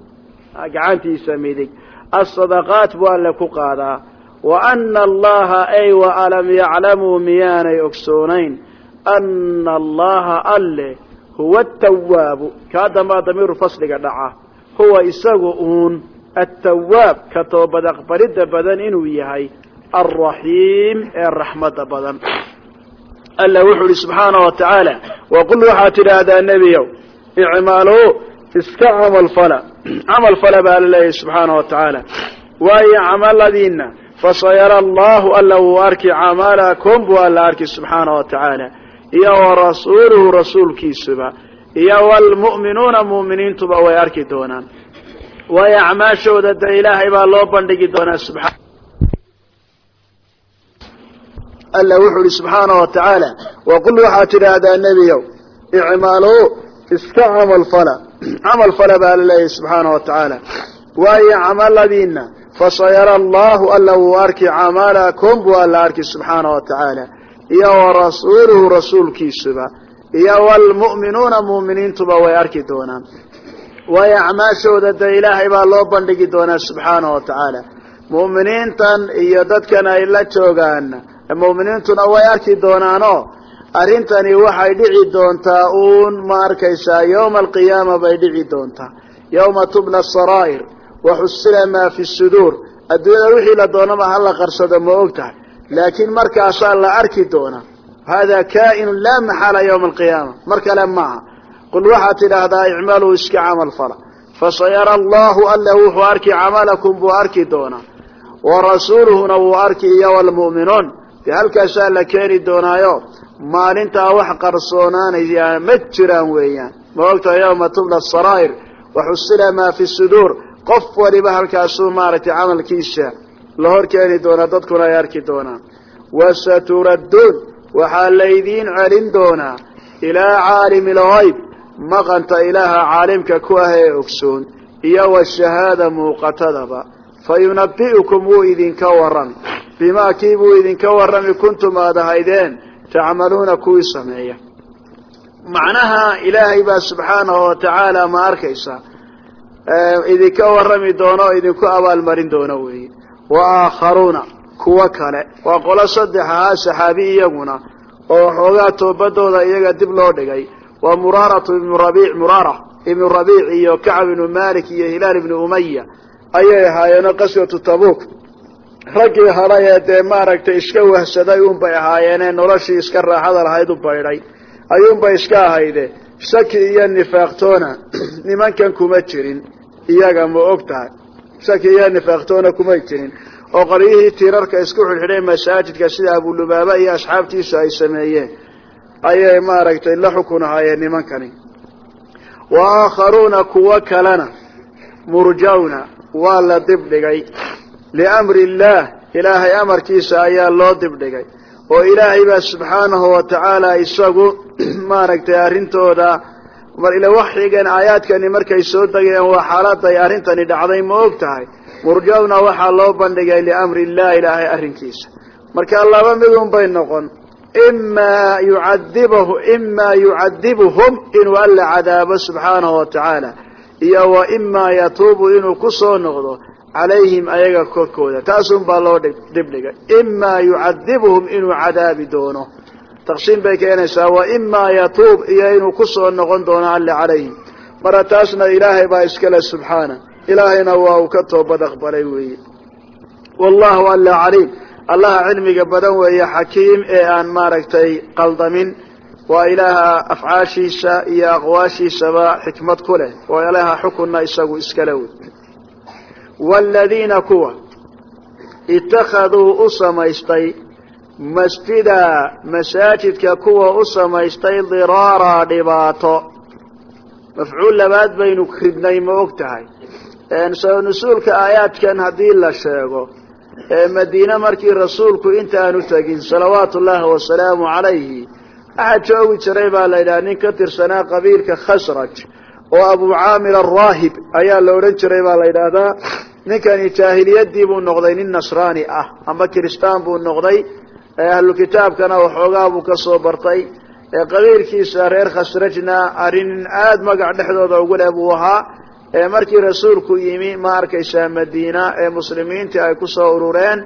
Gacantiisa midig. Alsadaqaat buu alle ku qaadaa. Wa ana allaha ay wa alam yaclamuu miyaanay ogsoonayn ana allaha alle huwa atawaabu kaa dambaa damiiru fasliga dhaca huwa isagu uun attawaab ka toobad aqbalidda badan inuu yahay alraxiim ee raxmadda badan. Alla wuxuu ihi subxaana wa tacaala waqul waxaad tidhaahdaa nebiyow icmaluu iska camal fala. Camal fala baa la leeyahy subxaana wa tacaala waayo camaladiina fasayara allahu alla wuu arki camalakum buu alla arki subxaana wa tacaala iyo wa rasuuluhu rasuulkiisuba iyo wlmu'minuuna mu'miniintuba way arki doonaan. Waayo acmaashooda de ilaahay baa loo bandhigi doonaa subaa alla wuxuu ihi subxaana wa tacaala waqul waxaad tidhaahdaa nebiyow icmaluu iska camal fala. Camal fala baa la leeyahy subxaana wa tacaala waayo camaladiina fasayara allahu alla wuu arki camalakum buu alla arki subxaana wa tacaala iyo wa rasuuluhu rasuulkiisuba iyo wlmu'minuuna mu'miniintuba way arki doonaan. Waayo acmaashooda de ilaahay baa loo bandhigi doonaa subxaana wa tacaala mu'miniintan iyo dadkan ay la joogaan mu'miniintuna way arki doonaanoo arrintani waxay dhici doontaa uun ma arkaysaa yowma alqiyaama bay dhici doontaa. Yowma tubla asaraa'ir waxusila maa fi suduur. Adduunyada wixii la doonaba ha la qarsado ma og tahay laakiin markaasaa la arki doonaa hada kaa'inu laa maxala yowma alqiyaama mar kale maaha qul waxaad tidhaahdaa icmaluu iska camal fala fasayara allahu alla wuxuu arki camalakum buu arki doonaa wa rasuuluhuna wuu arki iyo wlmu'minuun dee halkaasaa la keeni doonaayo maalintaa wax qarsoonaanaya ma jiraan weeyaan ma ogtahay yowma tubla asaraa'ir waxusila maa fi suduur qof waliba halkaasuu maaragtay camalkiisa la hor keeni doonaa dadkuna ay arki doonaan wasaturadduun waxaa laydiin celin doonaa ilaa caalimi lgayb maqanta ilaaha caalimka ku ah ee ogsoon iyo washahaada muuqatadaba. Fa yunabi'ukum wuu idinka warrami bimaa kii buu idinka warrami kuntum aad ahaydeen tacmaluuna kuwii sameeya. Macnaha ilaahay baa subxaanahu wa tacaala ma arkaysa. Idinka warrami doono idinku abaalmarin doono weeye wa aakharuuna kuwo kale. Waa qolo saddex ahaa saxaabi iyaguna oo xoogaa toobadooda iyaga dib loo dhigay. Waa muraaratu ibnu rabiic muraara ibnu rabiic iyo kacab ibnu malik iyo hilaal ibnu umaya ayay ahaayeenoo qaswatu tabuuk. Raggii hadhay ee dee maaragtay iska wahsaday unbay ahaayeenee noloshii iska raaxada lahayd u baydhay. Ayuunbay iska ahayde shaki iyo nifaaqtoona nimankan kuma jirin. Iyaga ma og tahay shaki iyo nifaaqtoona kumay jirin oo qaryihii tiirarka isku xidhxidhay masaajidka sida abulubaaba iyo asxaabtiisu ay sameeyeen. Ayay maaragtay la xukun ahaayeen nimankani. Wa aakharuuna kuwo kalena murjawna waa la dibdhigay liamri illaah ilaahay amarkiisa ayaa loo dibdhigay oo ilaahay baa subxaanahu wa tacaala isagu maaragtay arrintooda mar ila waxyigan aayaadkani markay soo degeen waa xaaladay arrintani dhacday ma og tahay murjawna waxaa loo bandhigay liamri illah ilaahay arrinkiisa. Marka laba midun bay noqon. Imaa yucadibahu imaa yucadibuhum inuu alla cadaabo subxaanahu wa tacaala. Iyo wa imaa yatuubu inuu ku soo noqdo calayhim ayaga korkooda. Taasun baa loo dibdhigay imaa yucadibuhum inuu cadaabi doono. Taqsiim bay keenaysaa wa imaa yatuub iyo inuu ku soo noqon doono alle calayhim. Mara taasna ilaahay baa iskale subxaana ilaahayna waa uu ka toobad aqbalay weeye. Wallahu alla caliim. Allaha cilmiga badan weeye xakiim ee aan maaragtay qaldamin. Waa ilaaha afcaashiisa iyo aqwaashiisaba xikmad ku leh. Oo ilaha xukunna isagu iskale wey waaladiina kuwa ittakhaduu u samaystay masjida masaajidka kuwa u samaystay diraara dhibaato. Mafcuul labaad baynu ridnay ma og tahay soo nusuulka aayaadkan haddii la sheego ee madiine markii rasuulku intaanu tegin salawaatu ullaahi wasalaamu calayhi waxaa joogi jiray baa la yidhaha nin ka tirsanaa qabiilka khasraj oo abu caamir araahib ayaa la odhan jiray baa la yidhaahdaa ninkani jaahiliyadii buu noqday nin nasraani ah ama kiristaan buu noqday ahlu kitaabkana waxoogaa buu ka soo bartay qabiilkiisa reer khasrajna arrin aada magac dhexdooda ugu leh buu ahaa markii rasuulku yimi ma arkaysaa madiina ee muslimiintii ay ku soo urureen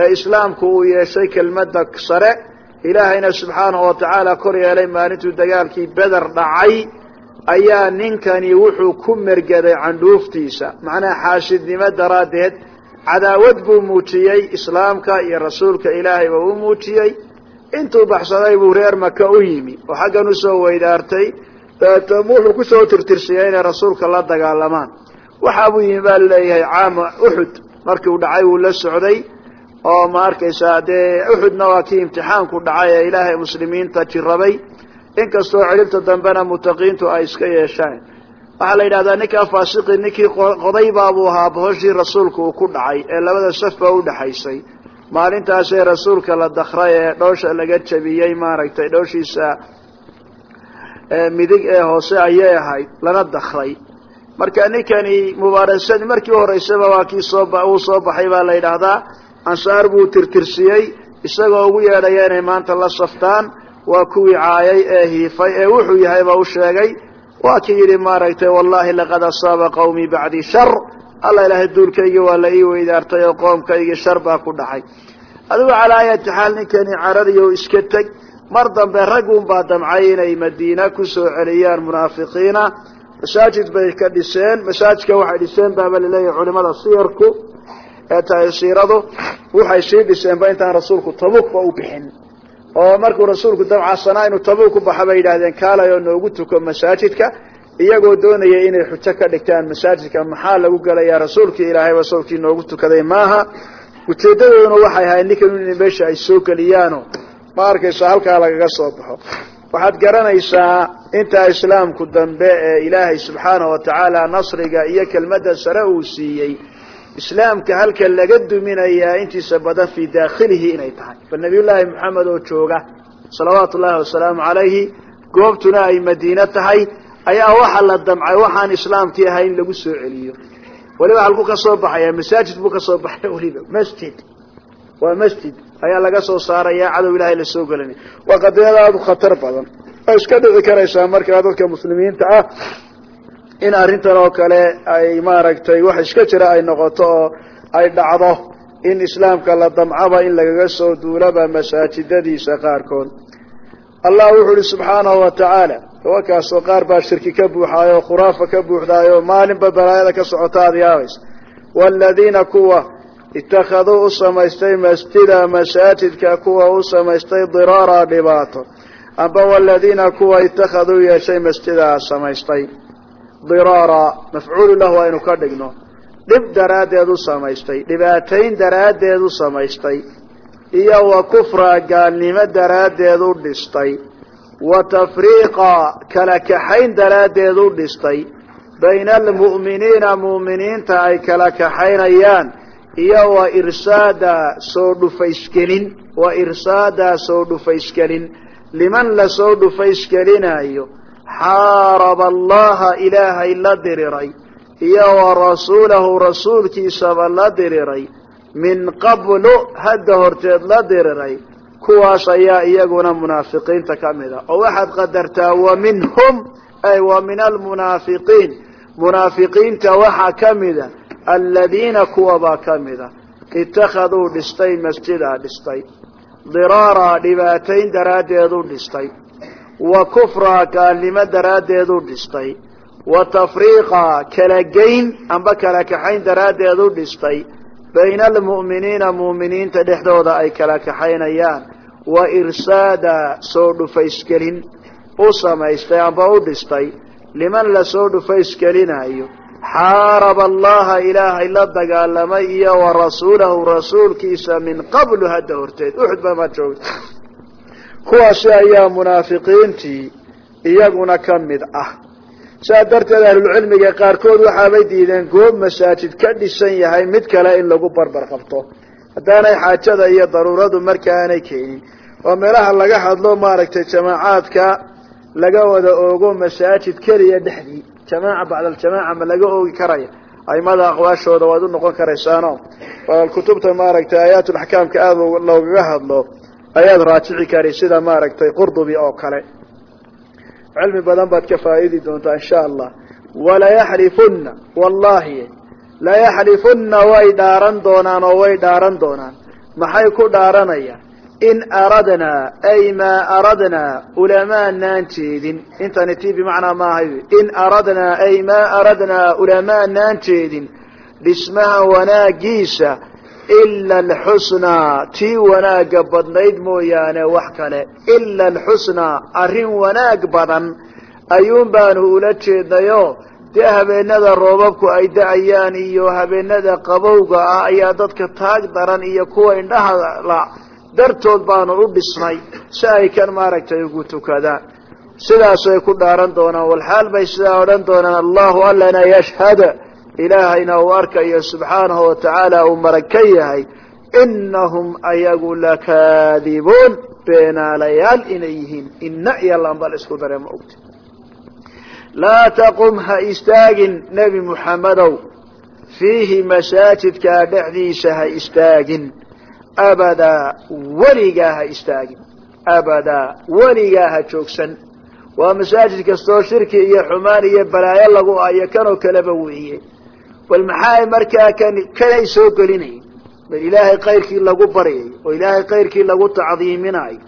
ee islaamku uu yeeshay kelmadda sare. Ilaahayna subxaanahu watacaala kor yeelay maalintuu dagaalkii beder dhacay ayaa ninkani wuxuu ku mergaday candhuuftiisa macnaha xaashidnimo daraaddeed cadaawad buu muujiyey islaamka iyo rasuulka ilaahayba u muujiyey. Intuu baxsaday buu reer maka u yimi oo xaggan u soo weydaartay dabeetana wuxuu ku soo tirtirsiyey inay rasuulka la dagaalamaan. Waxaa buu yimi baa la leeyahay caama uxud markii uu dhacay wuu la socday oo ma arkaysaa dee uxudna waa kii imtixaanku dhacay ee ilaahay muslimiinta jirabay inkastoo cidhibta dambena mutaqiintu ay iska yeeshaan. Waxaa la yidhahdaa ninkaa faasiqi ninkii qoday baabuu ahaa bohoshii rasuulka uu ku dhacay ee labada saf baa udhexaysay maalintaasee rasuulka la dakray ee dhoosha laga jabiyey maaragtay dhooshiisa midig ee hoose ayay ahayd lana dakray marka ninkani mubaarasadii markii horeysaba waa kii soo uu soo baxay baa la yidhaahdaa ansaar buu tirtirsiyey isagoo ugu yeedhaya inay maanta la saftaan waa kuwii caayay ee hiifay ee wuxuu yahayba u sheegay waa kii yidhi maaragtay wallahi laqad asaaba qawmii bacdii shar. Alla ilaahay duulkaygii waa la ii weydaartay oo qoomkaygii shar baa ku dhacay. Adigu calaa ayati xaal ninkani caradiyo iska teg mar dambe raggun baa damcay inay madiina ku soo celiyaan munaafiqiina. Masaajid bay ka dhiseen. Masaajidka waxay dhiseen baaba la leeyahay culimada siyarku ee tahay siiradu waxay sii dhiseenba intaan rasuulku tabukba u bixin. Oo markuu rasuulku damcasanaa inuu tabuk ku baxa bay yidhahdeen kaalay oo noogu tuko masaajidka. Iyagoo doonaya inay xujo ka dhigtaan masaajidka maxaa lagu gelayaa rasuulkii ilaahayba sawkii noogu tukaday? Maaha. Ujeedadooduna waxay ahayd ninkan in meesha ay soo geliyaano ma arkaysa halkaa lagaga soo baxo. Waxaad garanaysaa intaa islaamku dambe ee ilaahay subxaanahu watacaala nasriga iyo kelmadda sare uu siiyey islaamka halka laga duminayaa intiisa badan fii daakhilihi inay tahay. Bal nabiyullaahi moxamed oo jooga salawaatu ullaahi wasalaamu calayhi goobtuna ay madiine tahay ayaa waxa la damcay waxaan islaamkii ahay in lagu soo celiyo. Weliba halku ka soo baxaya masaajid buu ka soo baxay weliba. Masjid. Waa masjid ayaa laga soo saaraya cadow ilaahay la soo waa qadiyada aada u khatar badan. Oo iska dhici karaysaa markaa dadka muslimiinta ah in arrintan oo kale ay maaragtay wax iska jira ay noqoto oo ay dhacdo in islaamka la damcaba in lagaga soo duulaba masaajidadiisa qaarkood. Allah wuxuu ihi subxaanahu wa tacaala wakaasoo qaar baa shirki ka buuxaayo o khuraafa ka buuxdaayo maalinba balaayada ka socota aada yaabaysa waaladiina kuwa ittakhaduu u samaystay masjida masaajidka kuwa u samaystay diraara dhibaato amba waladiina kuwa ittakhaduu yeeshay masjidaa samaystay diraara mafcuulu lahu aynu ka dhigno dhib daraaddeed u samaystay dhibaatayn daraaddeed u samaystay iyo wa kufra gaalnimo daraaddeed u dhistay wa tafriiqa kala kaxayn daraaddeed u dhistay bayna almu'miniina mu'miniinta ay kala kaxaynayaan iyo wa irsaada soo dhufaysgelin wa irsaada soo dhufaysgelin liman la soo dhufaysgelinayo xaaraba allaha ilaahay la diriray. Iyo wa rasuulahu rasuulkiisaba la diriray. Min qablu hadda horteed la diriray. Kuwaas ayaa iyaguna munaafiqiinta ka mid a oo waxaad qadartaa wa minhum ay wa min almunaafiqiin munaafiqiinta waxaa ka mida aladiina kuwabaa ka mida ittakhaduu dhistay masjidaa dhistay diraara dhibaatayn daraaddeed u dhistay wa kufra gaalnimo daraaddeed u dhistay wa tafriiqa kala geyn amba kala kaxayn daraaddeed u dhistay bayna almu'miniina mu'miniinta dhexdooda ay kala kaxaynayaan wa irsaada soo dhufaysgelin u samaystay amba u dhistay liman la soo dhufaysgelinayo xaaraba allaha ilaahay la dagaalamay iyo wa rasuulahu rasuulkiisa min qablu hadda horteed. Uxud baa maa joogta. Kuwaasi ayaa munaafiqiintii iyaguna ka mid ah. Saa darteed ahlulcilmiga qaarkood waxaabay diideen goob masaajid ka dhisan yahay mid kale in lagu barbar qabto. Haddaanay xaajada iyo daruuradu marka aanay keenin oo meelaha laga hadlo maaragtay jamaacaadka laga wada oogo masaajid keliya dhexdii jamaaca bacdaljamaaca ma laga oogi karaya aimada aqwaashooda waad u noqon karaysaano kutubta maaragtay aayaatulaxkaamka aada loogaga hadlo. Ayaad raajici kari sida maaragtay qurdubi oo kale. Cilmi badan baad ka faa'idi doontaa insha allah walayaxlifuna wallahi layaxlifuna way dhaaran doonaan oo way dhaaran doonaan. Maxay ku dhaaranayaan in aradnaa ay maa aradnaa ulamaanaan jeedin intani ti bimacnaa maahay in aradnaa ay maa aradnaa ulamaanaan jeedin dhismaha wanaagiisa ila alxusnaa tii wanaagga badnayd mooyaane wax kale ila alxusnaa arrin wanaag badan ayuun baanu ula jeednayo dee habeenada roobabku ay da'ayaan iyo habeenada qabowga ah ayaa dadka taag daran iyo kuwa indhaha la dartood baanu u dhisnay si ay kan maaragtay ugu tukadaan. Sidaasay ku dhaaran doonaan walxaal bay sidaa odhan doonaan allahu allana yashhad ilaahayna uu arkayo subxaanahu watacaala uu marag ka yahay inahum ayagu lakaadibuun. Beenaalayaal inay yihiin ina iyo lambal isku dare ma ogti. Laa taqum ha istaagin nebi muxammedow fiihi masaajidkaa dhexdiisa ha istaagin abadaa weligaa ha istaagin abadaa weligaa ha joogsan. Waa masaajid kastoo shirki iyo xumaan iyo balaayo lagu ayo kanoo kaleba weeye. Bal maxaa markaa kan kanay soo gelinayn? Bal ilaahay kayrkii lagu baryay oo ilaahay kayrkii lagu tacdiiminayo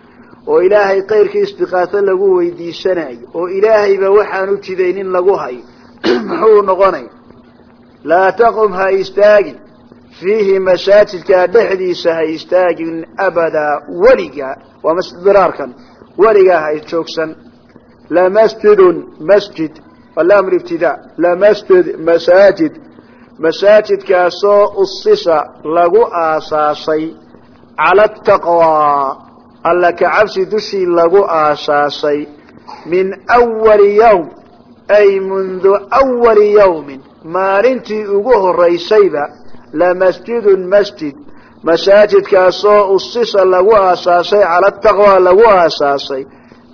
oo ilaahay kayrkii istiqaaso lagu weydiisanayo oo ilaahayba waxaan u jidaynin lagu hayo muxuu noqonay laa taqum ha istaagin fiihi masaajidkaa dhexdiisa ha istaagin abadaa weligaa waa masdiraarkan weligaa ha joogsan. Lamasjidun masjid alamr ibtidaa lamasjid masaajid masaajidkaasoo usisa lagu aasaasay cala ataqwaa alla kacabsi dushii lagu aasaasay min awali yawm ay mundu awali yawmin maalintii ugu horaysayba lamasjidun masjid. Masaajidkaasoo usisa lagu aasaasay cala ataqwaa lagu aasaasay.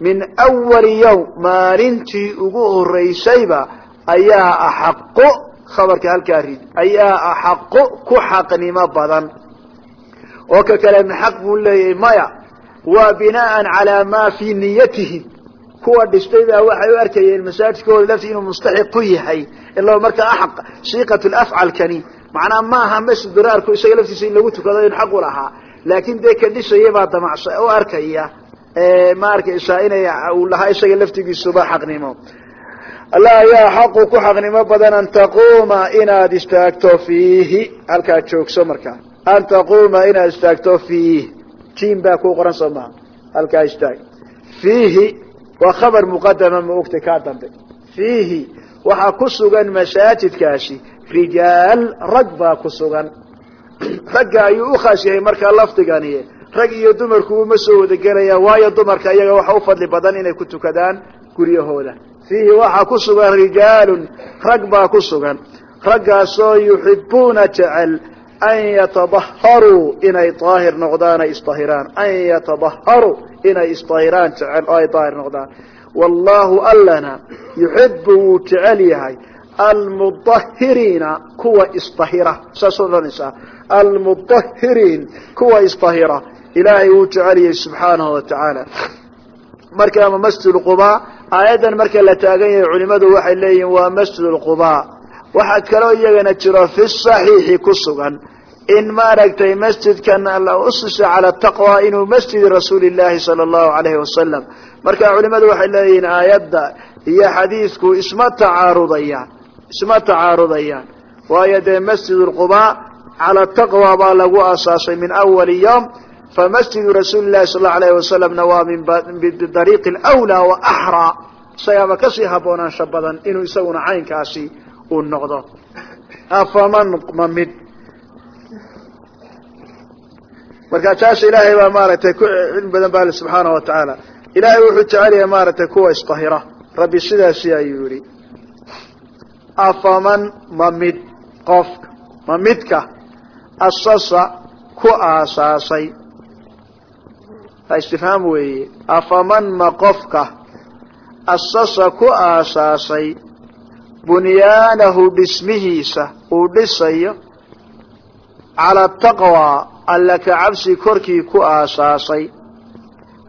Min awali yawm maalintii ugu horaysayba ayaa axaqo khabarka halkaa rid ayaa axaqo ku xaqnimo badan. Oo ka kale maxaq buu leeyahay maya waa binaan calaa maa fii niyatihim kuwa dhistay baa waxay u arkayeen masaajidkooda lafti inuu mustaxiq ku yahay ila markaa siiqat lafcalkani macnaa maaha masjid biraarku isaga laftiisa in lagu tukado in xaq lahaa. Laakin dee ka baa damacsa u arkaya ma arkaysaa inay uu lahaa isaga laftigiisuba xaqnimo. Allah ayaa xaqu ku xaqnimo badan an taquuma inaad istaagto fiihi. Halkaa joogso markaa an taquuma inaad istaagto fiih jim baa ku qoran soo halkaa istaag. Fiihi waa khabar muqadama ma ogtay kaa dambe. Fiihi waxaa ku sugan masaajidkaasi rijaal rag baa ku sugan. Ragga ayuu u khaas yahay markaa lafdigani rag iyo dumarku uma soo wada gelayaan waayo dumarka iyaga waxa u fadli badan inay ku tukadaan guryahooda. Fiihi waxaa ku sugan rijaalun rag baa ku sugan. Raggaasoo yuxibuuna jecel an yatadaharuu inay daahir noqdaan ay isdahiraan an yatadaharuu inay isdahiraan jecel oo ay daahir noqdaan. Wallahu allana yuxibu wuu jecel yahay almudahiriina kuwa isdahira saas odhanaysaa almudahiriin kuwa isdahira ilaahay wuu jecel yahay subxaanahu wa tacaala. Marka ama masjid quba aayaddan marka la taagan yahay culimadu waxay leeyihiin waa masjid quba. Waxaa kaloo iyagana jiro fi saxiixi ku sugan in maaragtay masjidkan la usisa cala taqwa inuu masjid rasuuli llahi sala allahu alayhi wasalam marka culimadu waxay leeyihiin aayadda iyo xadiidku isma tacaarudayaan isma tacaarudayaan. Waayo dee masjid quba cala taqwa baa lagu asaasay min awali yawm famasjidu rasuuli lahi sal lau alayh wasalamna waa min bidariiqi lwlaa wa axraa isagaaba ka sii haboonaansho badan inuu isaguna caynkaasi uu noqdo. Afaman ma mid. Marka taas ilaahay baa maaragtay ku cilmi badan ba subxaanahu wa tacaala ilaahay wuxuu jecel yahay maaragtay kuwa isdahira rabbi sidaasi ayuu yihi afaman ma mid qofka ma midka asasa ku aasaasay. Istifhaam weeye. Afaman ma qofka asasa ku aasaasay bunyaanahu dhismihiisa uu dhisayo cala taqwa alla ka cabsi korkii ku aasaasay.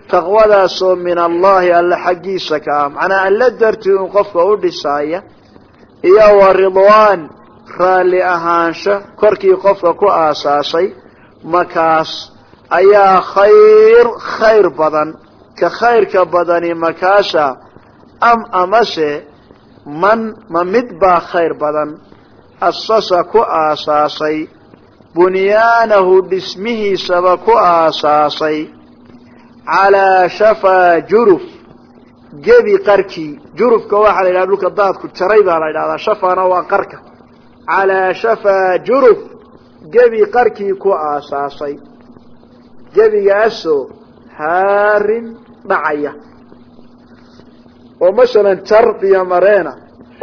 Taqwadaasoo min allahi alla xaggiisa ka ah. Macnaa alla dartii un qofka u dhisaaya iyo wa ridwaan raalli ahaansho korkii qofka ku aasaasay makaas ayaa khayr khayr badan. Ka khayrka badani makaasha am amase man ma mid baa khayr badan. Asasa ku aasaasay bunyaanahu dhismihiisaba ku aasaasay. Calaa shafaa juruf gebi qarkii jurufka waxaa la yidhahda dhulka daadku jaray baa la yidhahdaa shafana waa qarka. Calaa shafaa juruf gebi qarkii ku aasaasay. Gebigaasoo haarin dhacaya. Oo masalan jar biyo mareena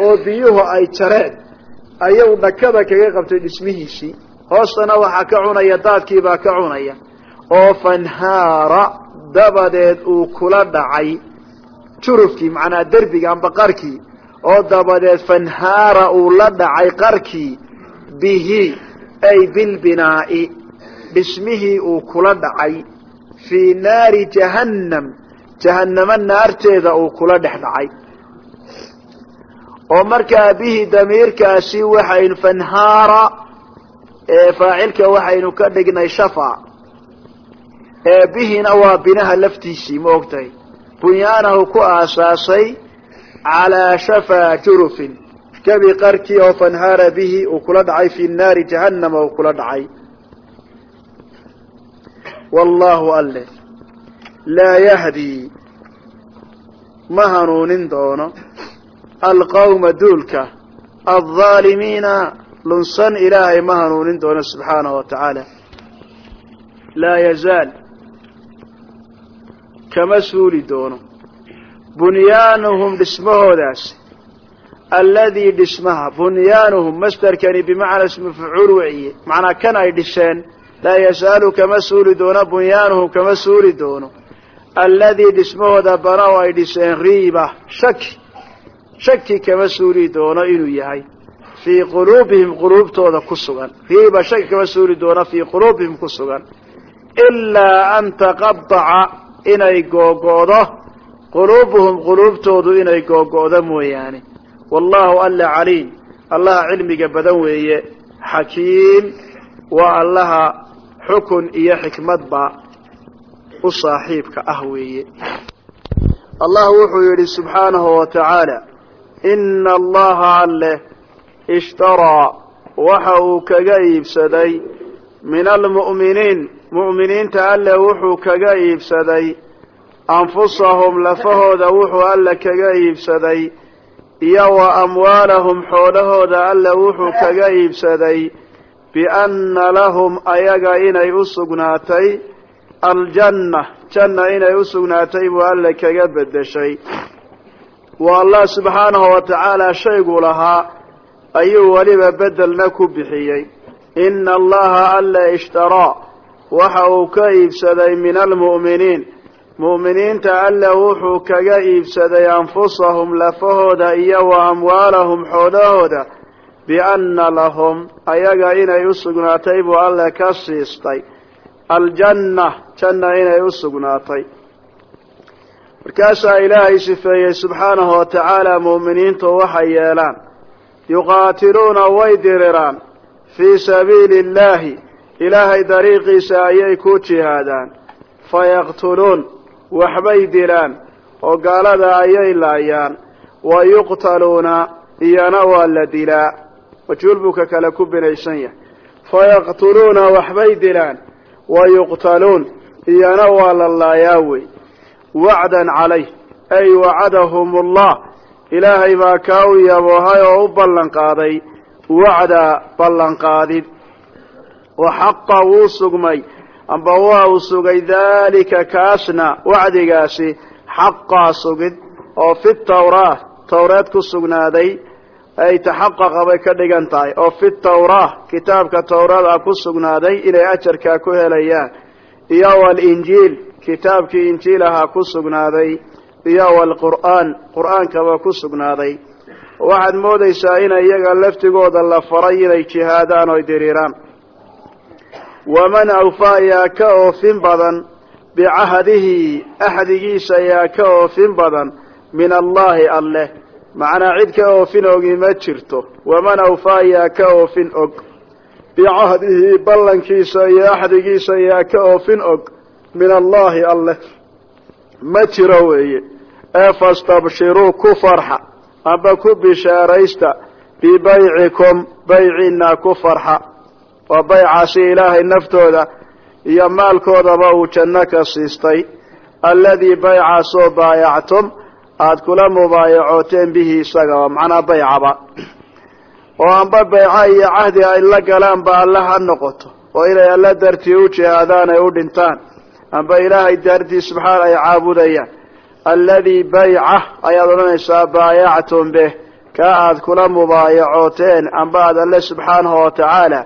oo biyuhu ay jareen ayuu dhakada kaga qabtay dhismihiisii. Hoostana waxaa ka cunaya daadkiibaa ka cunaya. Oo fanhaara dabadeed uu kula dhacay jurufkii macnaa derbiga amba qarkii oo dabadeed fanhaara uu la dhacay qarkii bihi ay bilbinaa'i dhismihii uu kula dhacay fii naari jahannam jahannamo naarteeda uu kula dhex dhacay. oo markaa bihi damiirkaasi waxaynu fanhaara faacilka waxaynu ka dhignay shafa bihina waa binaha laftiisii ma ogtahay bunyaanahu ku aasaasay calaa shafaa jurufin gebi qarkii oo fanhaara bihi uu kula dhacay fi naari jahannama uu kula dhacay. Wallahu alle laa yahdii ma hanuunin doono alqawma duulka aldaalimiina lunsan ilaahay ma hanuunin doono subxaanahu wa tacaala. Laa yazaal kama suuli doono. Bunyaanuhum dhismahoodaas alladii dhismaha bunyaanuhum masderkani bimacnaa ismu fucuul weciye macnaa kan ay dhisheen laa yazaalu kama suuli doono bunyaanuhum kama suuli doono. Alladii dhismahooda bana ay dhiseen riiba shaki shaki kama suuli doono inuu yahay. Fii quluubihim quluubtooda ku sugan. Riiba shaki kama suuli doono fii quluubihim ku sugan. Ilaa an taqadaca inay googo'do quluubuhum quluubtoodu inay googo'do mooyaane. Wallahu alla caliim. Allaha cilmiga badan weeye. Xakiim. Waa allaha xukun iyo xikmadba u saaxiibka ah weeye. Allah wuxuu yidhi subxaanahu wa tacaala ina allaha alle ishtaraa waxa uu kaga iibsaday min almu'miniin mu'miniinta alle wuxuu kaga iibsaday anfusahum lafahooda wuxuu alle kaga iibsaday iyo wa amwaalahum xoolahooda alle wuxuu kaga iibsaday bianna lahum ayaga inay u sugnaatay aljanna janna inay u sugnaatay buu alle kaga beddeshay. Waa allah subxaanahu wa tacaala shaygu lahaa ayuu weliba beddelna ku bixiyey. Ina allaha alla ishtaraa waxa uu ka iibsaday min almu'miniin mu'miniinta alle wuxuu kaga iibsaday anfusahum lafahooda iyo wa amwaalahum xoolahooda bianna lahum ayaga inay u sugnaatay buu alle ka siistay. Aljanna janna inay u sugnaatay. Markaasaa ilaahay sifeeyey subxaanahu wa tacaala mu'miniintu waxay yeelaan yuqaatiluuna way diriraan fii sabiili illaahi ilaahay dariiqiisa ayay ku jihaadaan. Fayaqtuluun waxbay dilaan oo gaalada ayay laayaan. Wa yuqtaluuna iyana waa la dilaa. Majhuul kale ku binaysan yahay. Fayaqtuluuna waxbay dilaan. Wa yuqtaluun iyana waa la laayaa wey. Wacdan calayh ay wacadahum allah ilaahay baa kaa u yaboohay oo u ballan qaaday. Wacda ballanqaadid wa xaqa wuu sugmay amba waa uu sugay daalika kaasna wacdigaasi xaqaa sugid oo fi tawraa tawreed ku sugnaaday ay taxaqaqa bay ka dhigan tahay oo fi tawraa kitaabka tawraad ah ku sugnaaday inay ajarkaa ku helayaan iyo walinjiil kitaabkii injiil ahaa ku sugnaaday iyo walqur'aan qur'aankaba ku sugnaaday. Waxaad moodaysaa in iyaga laftigooda la faray inay jihaadaan oy diriiraan waman awfaa yaa ka oofin badan bicahdihi axdigiisa yaa ka oofin badan min allaahi alleh macnaa cid ka oofin ogi ma jirto. Waman awfaa yaa ka oofin og. Bicahdihi ballankiisa iyo axdigiisa yaa ka oofin og min allaahi alleh ma jiro weeye. Ee fastabshiruu ku farxa amba ku bishaaraysta bibaycikum bayciinaa ku farxa waa baycaasi ilaahay naftooda iyo maalkoodaba uu janno ka siistay. Alladii baycaasoo baayactum aada kula mubaayacooteen bihi isagaba macnaa baycaba. Oo amba bayco iyo cahdi ay la galaanba alle ha noqoto oo inay alle dartii u jihaadaan ay u dhintaan. Amba ilaahay dartii subxaan ay caabudayaan. Alladii bayca ayaad odhanaysaa baayactum beh kaa aada kula mubaayacooteen amba aad alle subxaanahu watacaala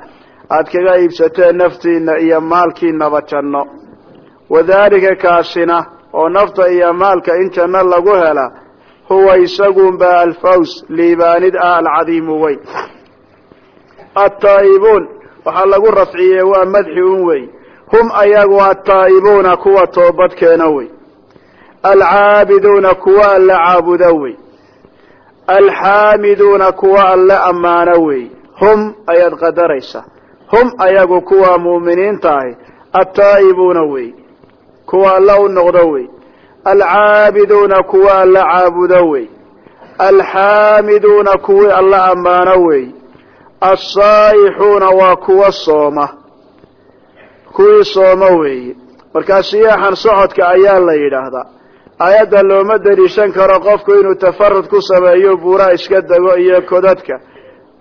aada kaga iibsateen naftiina iyo maalkiinaba janno. Wadaalika kaasina oo nafta iyo maalka in janno lagu hela huwa isagunba alfaws liibaanid ah alcadiimu weyn. Attaa'ibuun waxaa lagu rafciyey waa madxi un wey hum ayagu attaa'ibuuna kuwa toobad keena wey alcaabiduuna kuwa alle caabuda wey alxaamiduuna kuwa alle ammaano wey hum ayaad qadaraysaa hum ayagu kuwa muuminiinta ahi attaa'ibuuna wey kuwa alle u noqdo wey alcaabiduuna kuwa alle caabudo wey alxaamiduuna kuwii alle ammaano wey alsaa'ixuuna waa kuwa sooma kuwii sooma weeye markaa siyaaxan socodka ayaa la yidhaahdaa aayadda looma daliishan karo qofku inuu tafarud ku sameeyo buuraha iska dego iyo kodadka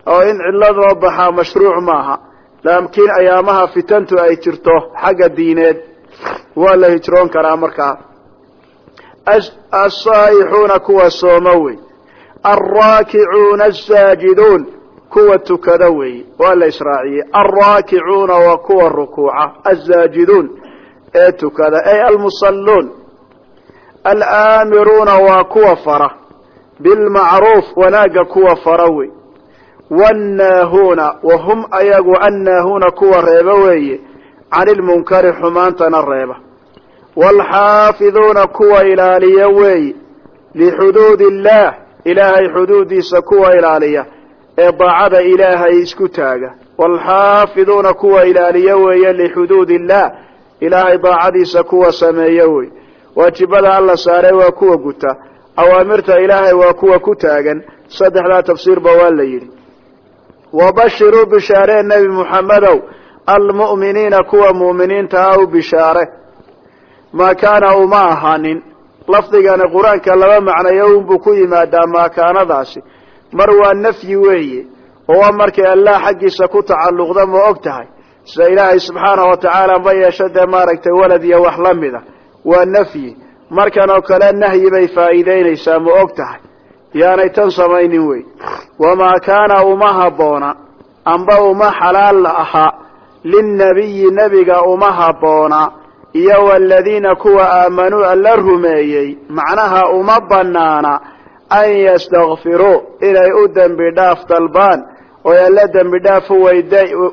oo in cidla loo baxaa mashruuc maaha laakiin ayaamaha fitantu ay jirto xagga diineed. Waa la hijroon karaa markaa alsaa'ixuuna kuwa sooma wey. Alraakicuuna asaajiduun kuwa tukada weeye waa la israaciyey. Alraakicuuna waa kuwa rukuuca. Azaajiduun ee tukada. Ay almusalluun. Alaamiruuna waa kuwa fara. Bilmacruuf wanaagga kuwa fara wey wannaahuuna wahum ayagu annaahuuna kuwa reeba weeye cani ilmunkari xumaantana reeba waalxaafiduuna kuwa ilaaliya weeye lixuduudi illaah ilaahay xuduudiisa kuwa ilaaliya ee daacada ilaahay isku taaga waalxaafiduuna kuwa ilaaliya weeye lixuduudi illaah ilaahay daacadiisa kuwa sameeya wey waajibada alla saaray waa kuwa guta awaamirta ilaahay waa kuwa ku taagan saddexdaa tafsiirba waa la yidhi wabashiruu bishaaree nebi muxammedow almu'miniina kuwa mu'miniinta ah u bishaare maa kaana uma ahaanin lafdigani qur'aanka laba macnayo unbuu ku yimaadaa maakaanadaasi mar waa nafyi weeye oo waa markay allah xaggiisa ku tacalluqda ma og tahay sida ilaahay subxaanahu watacaala ma yeesho dee maaragtay walad iyo wax la mida waa nafyi markan oo kale nahyi bay faa'iideynaysaa ma og tahay yaanay tan samaynin wey. Wamaa kaana uma habboona amba uma xalaal ahaa linnabiyi nebiga uma habboona iyo waladiina kuwa aamanuu alla rumeeyey macnaha uma banaana an yastakfiruu inay u dembi dhaaf dalbaan oy alla dembi dhaaf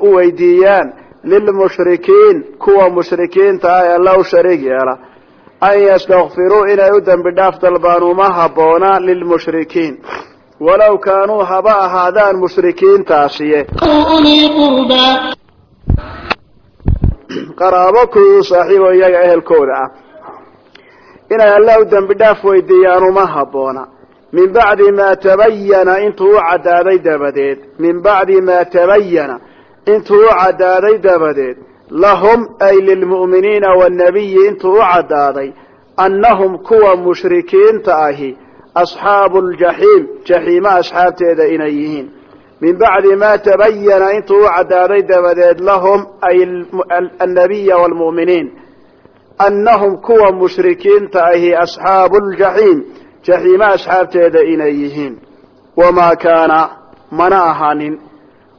u weydiiyaan lilmushrikiin kuwa mushrikiinta ah ee alla u shariig yeela an yastakfiruu inay u dembi dhaaf dalbaan uma habboona lilmushrikiin walow kaanuu haba ahaadaan mushrikiintaasiye qaraabo kuwii saaxiibo iyaga ehelkooda ah inay allah u dembi dhaaf weydiiyaan uma habboona min bacdi maa tabayana intuu u caddaaday dabadeed min bacdi maa tabayana intuu u caddaaday dabadeed lahum ay lilmu'miniina waannabiyi intuu u caddaaday annahum kuwa mushrikiinta ahi asxaabu ljaxiim jaxiima asxaabteeda inay yihiin. Min bacdi ma tabayana intuu u caddaaday dabadeed lahum ay annabiya waalmu'miniin. Annahum kuwa mushrikiinta ahi asxaabu ljaxiim jaxiima asxaabteeda inay yihiin. Wamaa kaana mana ahaanin.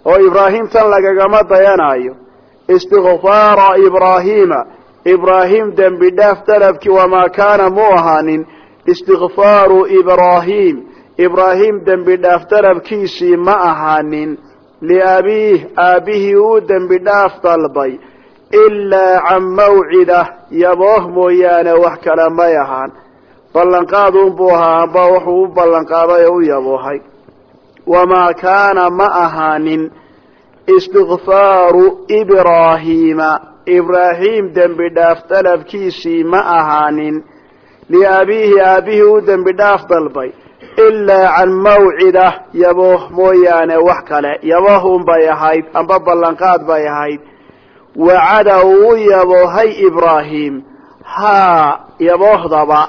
Oo ibraahim tan lagagama dayanaayo istikfaara ibraahiima ibraahim dembi dhaaf dalabkii wamaa kaana mu ahaanin. Istikfaaru ibraahim. Ibraahim dembi dhaaf dalabkiisii ma ahaanin. Liabiih aabbihii uu dembi dhaaf dalbay. Ilaa can mawcida yabooh mooyaane wax kale may ahaan. Ballanqaaduunbuu ahaa amba wuxuu u ballanqaaday oo u yaboohay wamaa kaana ma ahaanin istikfaaru ibraahiima. Ibraahim dembi dhaaf dalabkiisii ma ahaanin. Liabiihi aabbihii uu dembi dhaaf dalbay. Ilaa can mawcida yabooh mooyaane wax kale. Yabooh unbay ahayd amba ballanqaad bay ahayd. Wacada uu yaboohay ibraahim haa yaboohdaba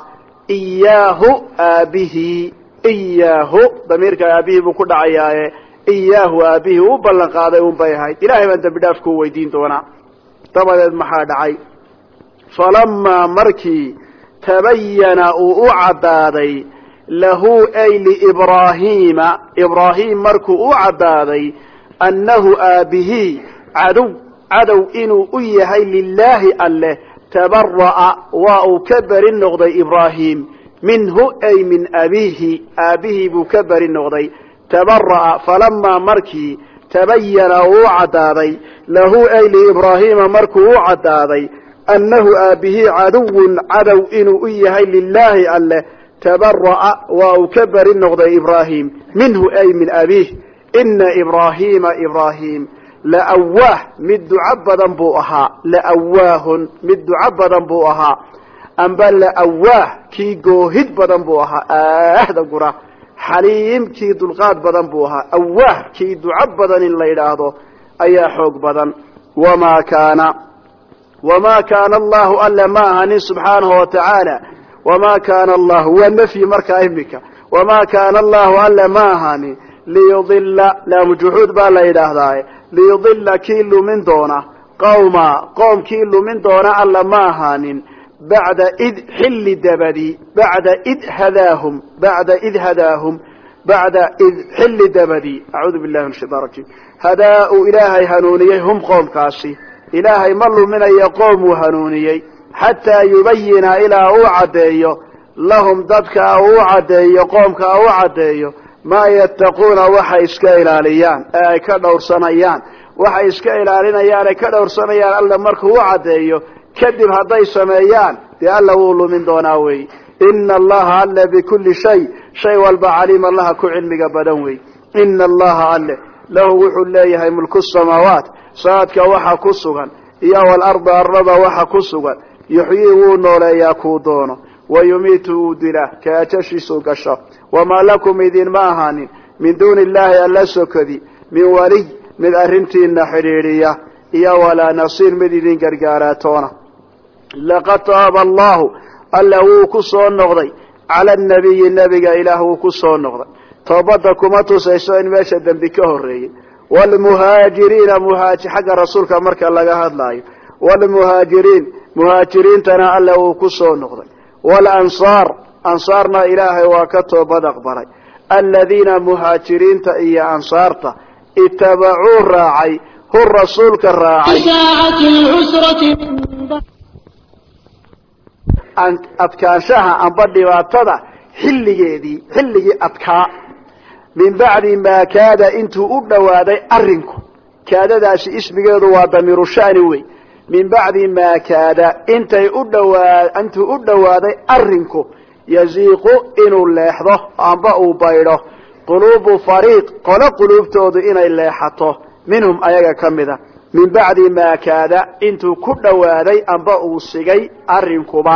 iyaahu aabihii iyaahu. Damiirka aabihii buu ku dhacayaaye iyaahu aabihii u ballan qaaday un bay ahayd ilahay baan dembi dhaaf kuu weydiin doonaa dabadeed maxaa dhacay falamaa markii tabayana uu u caddaaday lahu ay liibraahiima ibraahim markuu u caddaaday annahu aabihii cadow cadow inuu u yahay lilaahi alleh tabara'a waa uu ka beri noqday ibraahim minhu ay min abiihi aabihii buu ka beri noqday tabara'a falamaa markii tabayana uu caddaaday lahu ay liibraahiima markuu u caddaaday annahu aabihii caduwun cadow inuu u yahay lilaahi alleh tabara'a waa uu ka beri noqday ibraahim minhu ay min abiih ina ibraahiima ibraahim laawaah mid duco badan buu ahaa laawaahun mid duco badan buu ahaa amba laawaah kii goohid badan buu ahaa aahda gura xaliim kii dulqaad badan buu ahaa. Awaah kii duco badan in la yidhaahdo ayaa xoog badan. Wamaa kaana wamaa kaana allahu alle ma ahanin subxaanahu watacaala wamaa kaana allahu waa nafyi markaa imika wamaa kaana allahu alle ma ahanin liyudila laamu juxuud baa la yidhaahdaaye. Liyudila kii lumin doona. Qawma qoom kii lumin doona alla ma ahaanin bacda id xilli dabadi bacda id hadaahum bacda id hadaahum bacda id xilli dabadi acuudu billahi min shaytan rajiim hadaa uu ilaahay hanuuniyey hum qoomkaasi ilaahay ma luminayo qoom uu hanuuniyey xataa yubayina ilaa uu caddeeyo lahum dadka uu caddeeyo qoomka u caddeeyo maa yattaquuna waxay iska ilaaliyaan ee ay ka dhowrsanayaan waxay iska ilaalinayaan ay ka dhowrsanayaan alla markuu u caddeeyo kadib hadday sameeyaan dee alla wuu lumin doonaa wey ina allaha alle bikulli shay shay walba caliim allaha ku cilmiga badan wey ina allaha alle lahu wuxuu leeyahay mulku samaawaat saadka waxa ku sugan iyo walarda arlada waxa ku sugan. Yuxyii wuu nooleeyaa kuu doono. Wa yumiitu wuu dilaa ka ajashiisu gasho wamaa lakum idinma ahaanin min duuni illaahi alla sokodi min waliy mid arrintiina xidhiidhiya iyo walaa nasiir mid idin gargaaraatoona laqad taaba allahu alla wuu ku soo noqday cala nabiyi nebiga ilaah wuu ku soo noqday toobadda kuma tusayso in meesha dembi ka horreeyey waalmuhaajiriina muhaaji xagga rasuulka marka laga hadlaayo waalmuhaajiriin muhaajiriintana alla wuu ku soo noqday waalansaar ansaarna ilaahay waa ka toobad aqbalay aladiina muhaajiriinta iyo ansaarta itabacuu raacay hu rasuulka raacay adkaanshaha amba dhibaatada xilligeedii xilligii adkaa. Min bacdi maa kaada intuu u dhowaaday arrinku. Kaadadaasi ismigeedu waa damiiru shani wey min bacdi maa kaada intay u dhawaa intuu u dhowaaday arrinku yaziiqu inuu leexdo amba uu baydho quluubu fariiq qolo quluubtoodu inay leexato. Minhum ayaga ka mida. Min bacdi maa kaada intuu ku dhowaaday amba uu sigay arrinkuba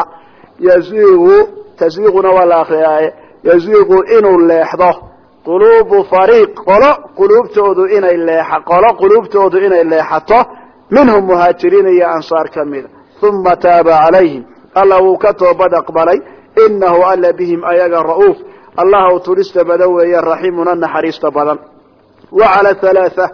yaziiqu taswiiquna waa la akriyaaye yaziiqu inuu leexdo quluubu fariiq qolo quluubtoodu inay leexa qolo quluubtoodu inay leexato minhum muhaajiriin iyo ansaar ka mida uma taaba calayhim alla wuu ka toobad aqbalay inahu alla bihim ayaga ra'uuf allaha u turista badan weeye raxiimuna naxariista badan wa cala halaatha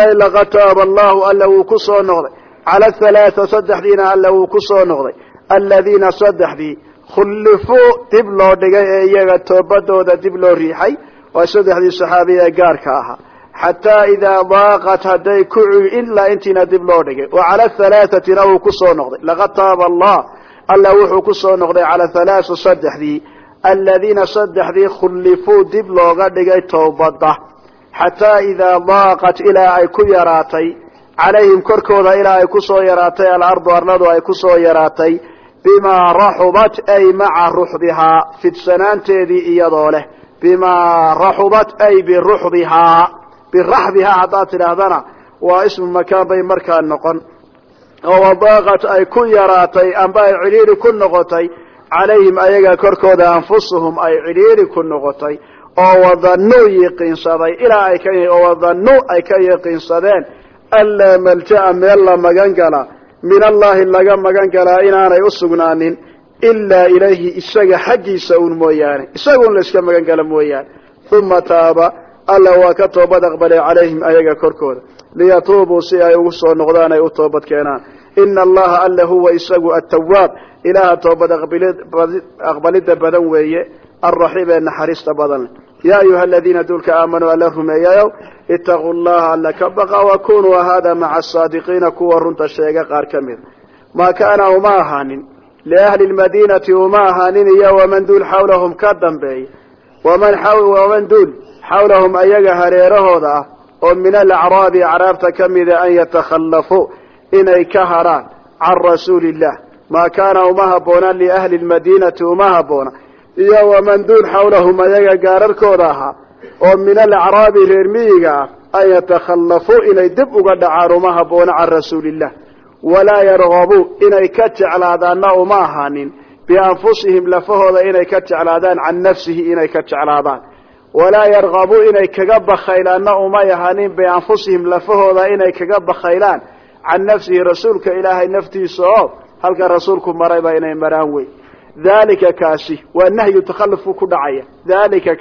ay laqad taaba allahu alla wuu ku soo noqday cala halaatha saddexdiina alla wuu ku soo noqday aladiina saddexdii khullifuu dib loo dhigay ee iyaga toobadooda dib loo riixay waa saddexdii saxaabi ee gaarka ahaa. Xataa idaa daaqat hadday ku ilaa intiina dib loo dhigay. Wa cala halaathatina wuu ku soo noqday. Laqad taaba allah. Alla wuxuu ku soo noqday cala halaatha saddexdii. Aladiina saddexdii khullifuu dib looga dhigay toobadda. Xataa idaa daaqat ilaa ay ku yaraatay. Calayhim korkooda ilaa ay ku soo yaraatay. Alardu arladu ay ku soo yaraatay bimaa raxubat ay maca ruxdihaa fidsanaanteedii iyadoo leh. Bimaa raxubat ay biruxdihaa biraxdihaa haddaad tidhaahdana waa ismu makaan bay markaa noqon. Oo wadaaqat ay ku yaraatay amba ay cidhiidhi ku noqotay calayhim ayaga korkooda anfusuhum ay cidhiidhi ku noqotay. Oo wadanuu yiqiinsaday ilaa ay ka wadanuu ay ka yiqiinsadeen anlaa malja'a meel la magan gala min allahi laga magan galaa inaanay u sugnaanin ilaa ilayhi isaga xaggiisa un mooyaane. Isagun la iska magan gala mooyaane. Uma taaba alla waa ka toobad aqbalay calayhim ayaga korkooda. Liyatuubuu si ay ugu soo noqdaan ay u toobad keenaan. Ina allaha alla huwa isagu atawaab ilaaha toobad aqbalidda badan weeye. Alraxiim ee naxariista badan leh yaa ayuha aladiina duulka aamanuu alla rumeeyayow itaquu llaha alla ka baqa wakunuu ahaada maca asaadiqiina kuwa runta sheega qaar ka mida maa kaana uma ahaanin liahli lmadiinati uma ahaanin iyo waman duul xawlahum ka dambeeya waman duul xawlahum ayaga hareerahooda ah oo min alacraabi acraabta ka mida an yatakhallafuu inay ka hadhaan can rasuuli illah maa kaana uma habboona liahli lmadiinati uma habboona iyo waman duul xawlahum ayaga gaararkooda ahaa oo min alacraabi reer miyiga ah an yatakhallafuu inay dib uga dhacaan uma habboona can rasuuliillah walaa yargabuu inay ka jeclaadaanna uma ahaanin. Bianfusihim lafahooda inay ka jeclaadaan can nafsihi inay ka jeclaadaan. Walaa yargabuu inay kaga bakhaylaanna umay ahaanin. Bianfusihim lafahooda inay kaga bakhaylaan can nafsihi rasuulka ilaahay naftiisa oo halka rasuulku marayba inay maraan wey dalika kaasi waa nahyu takhallufku ku dhacaya. Dalika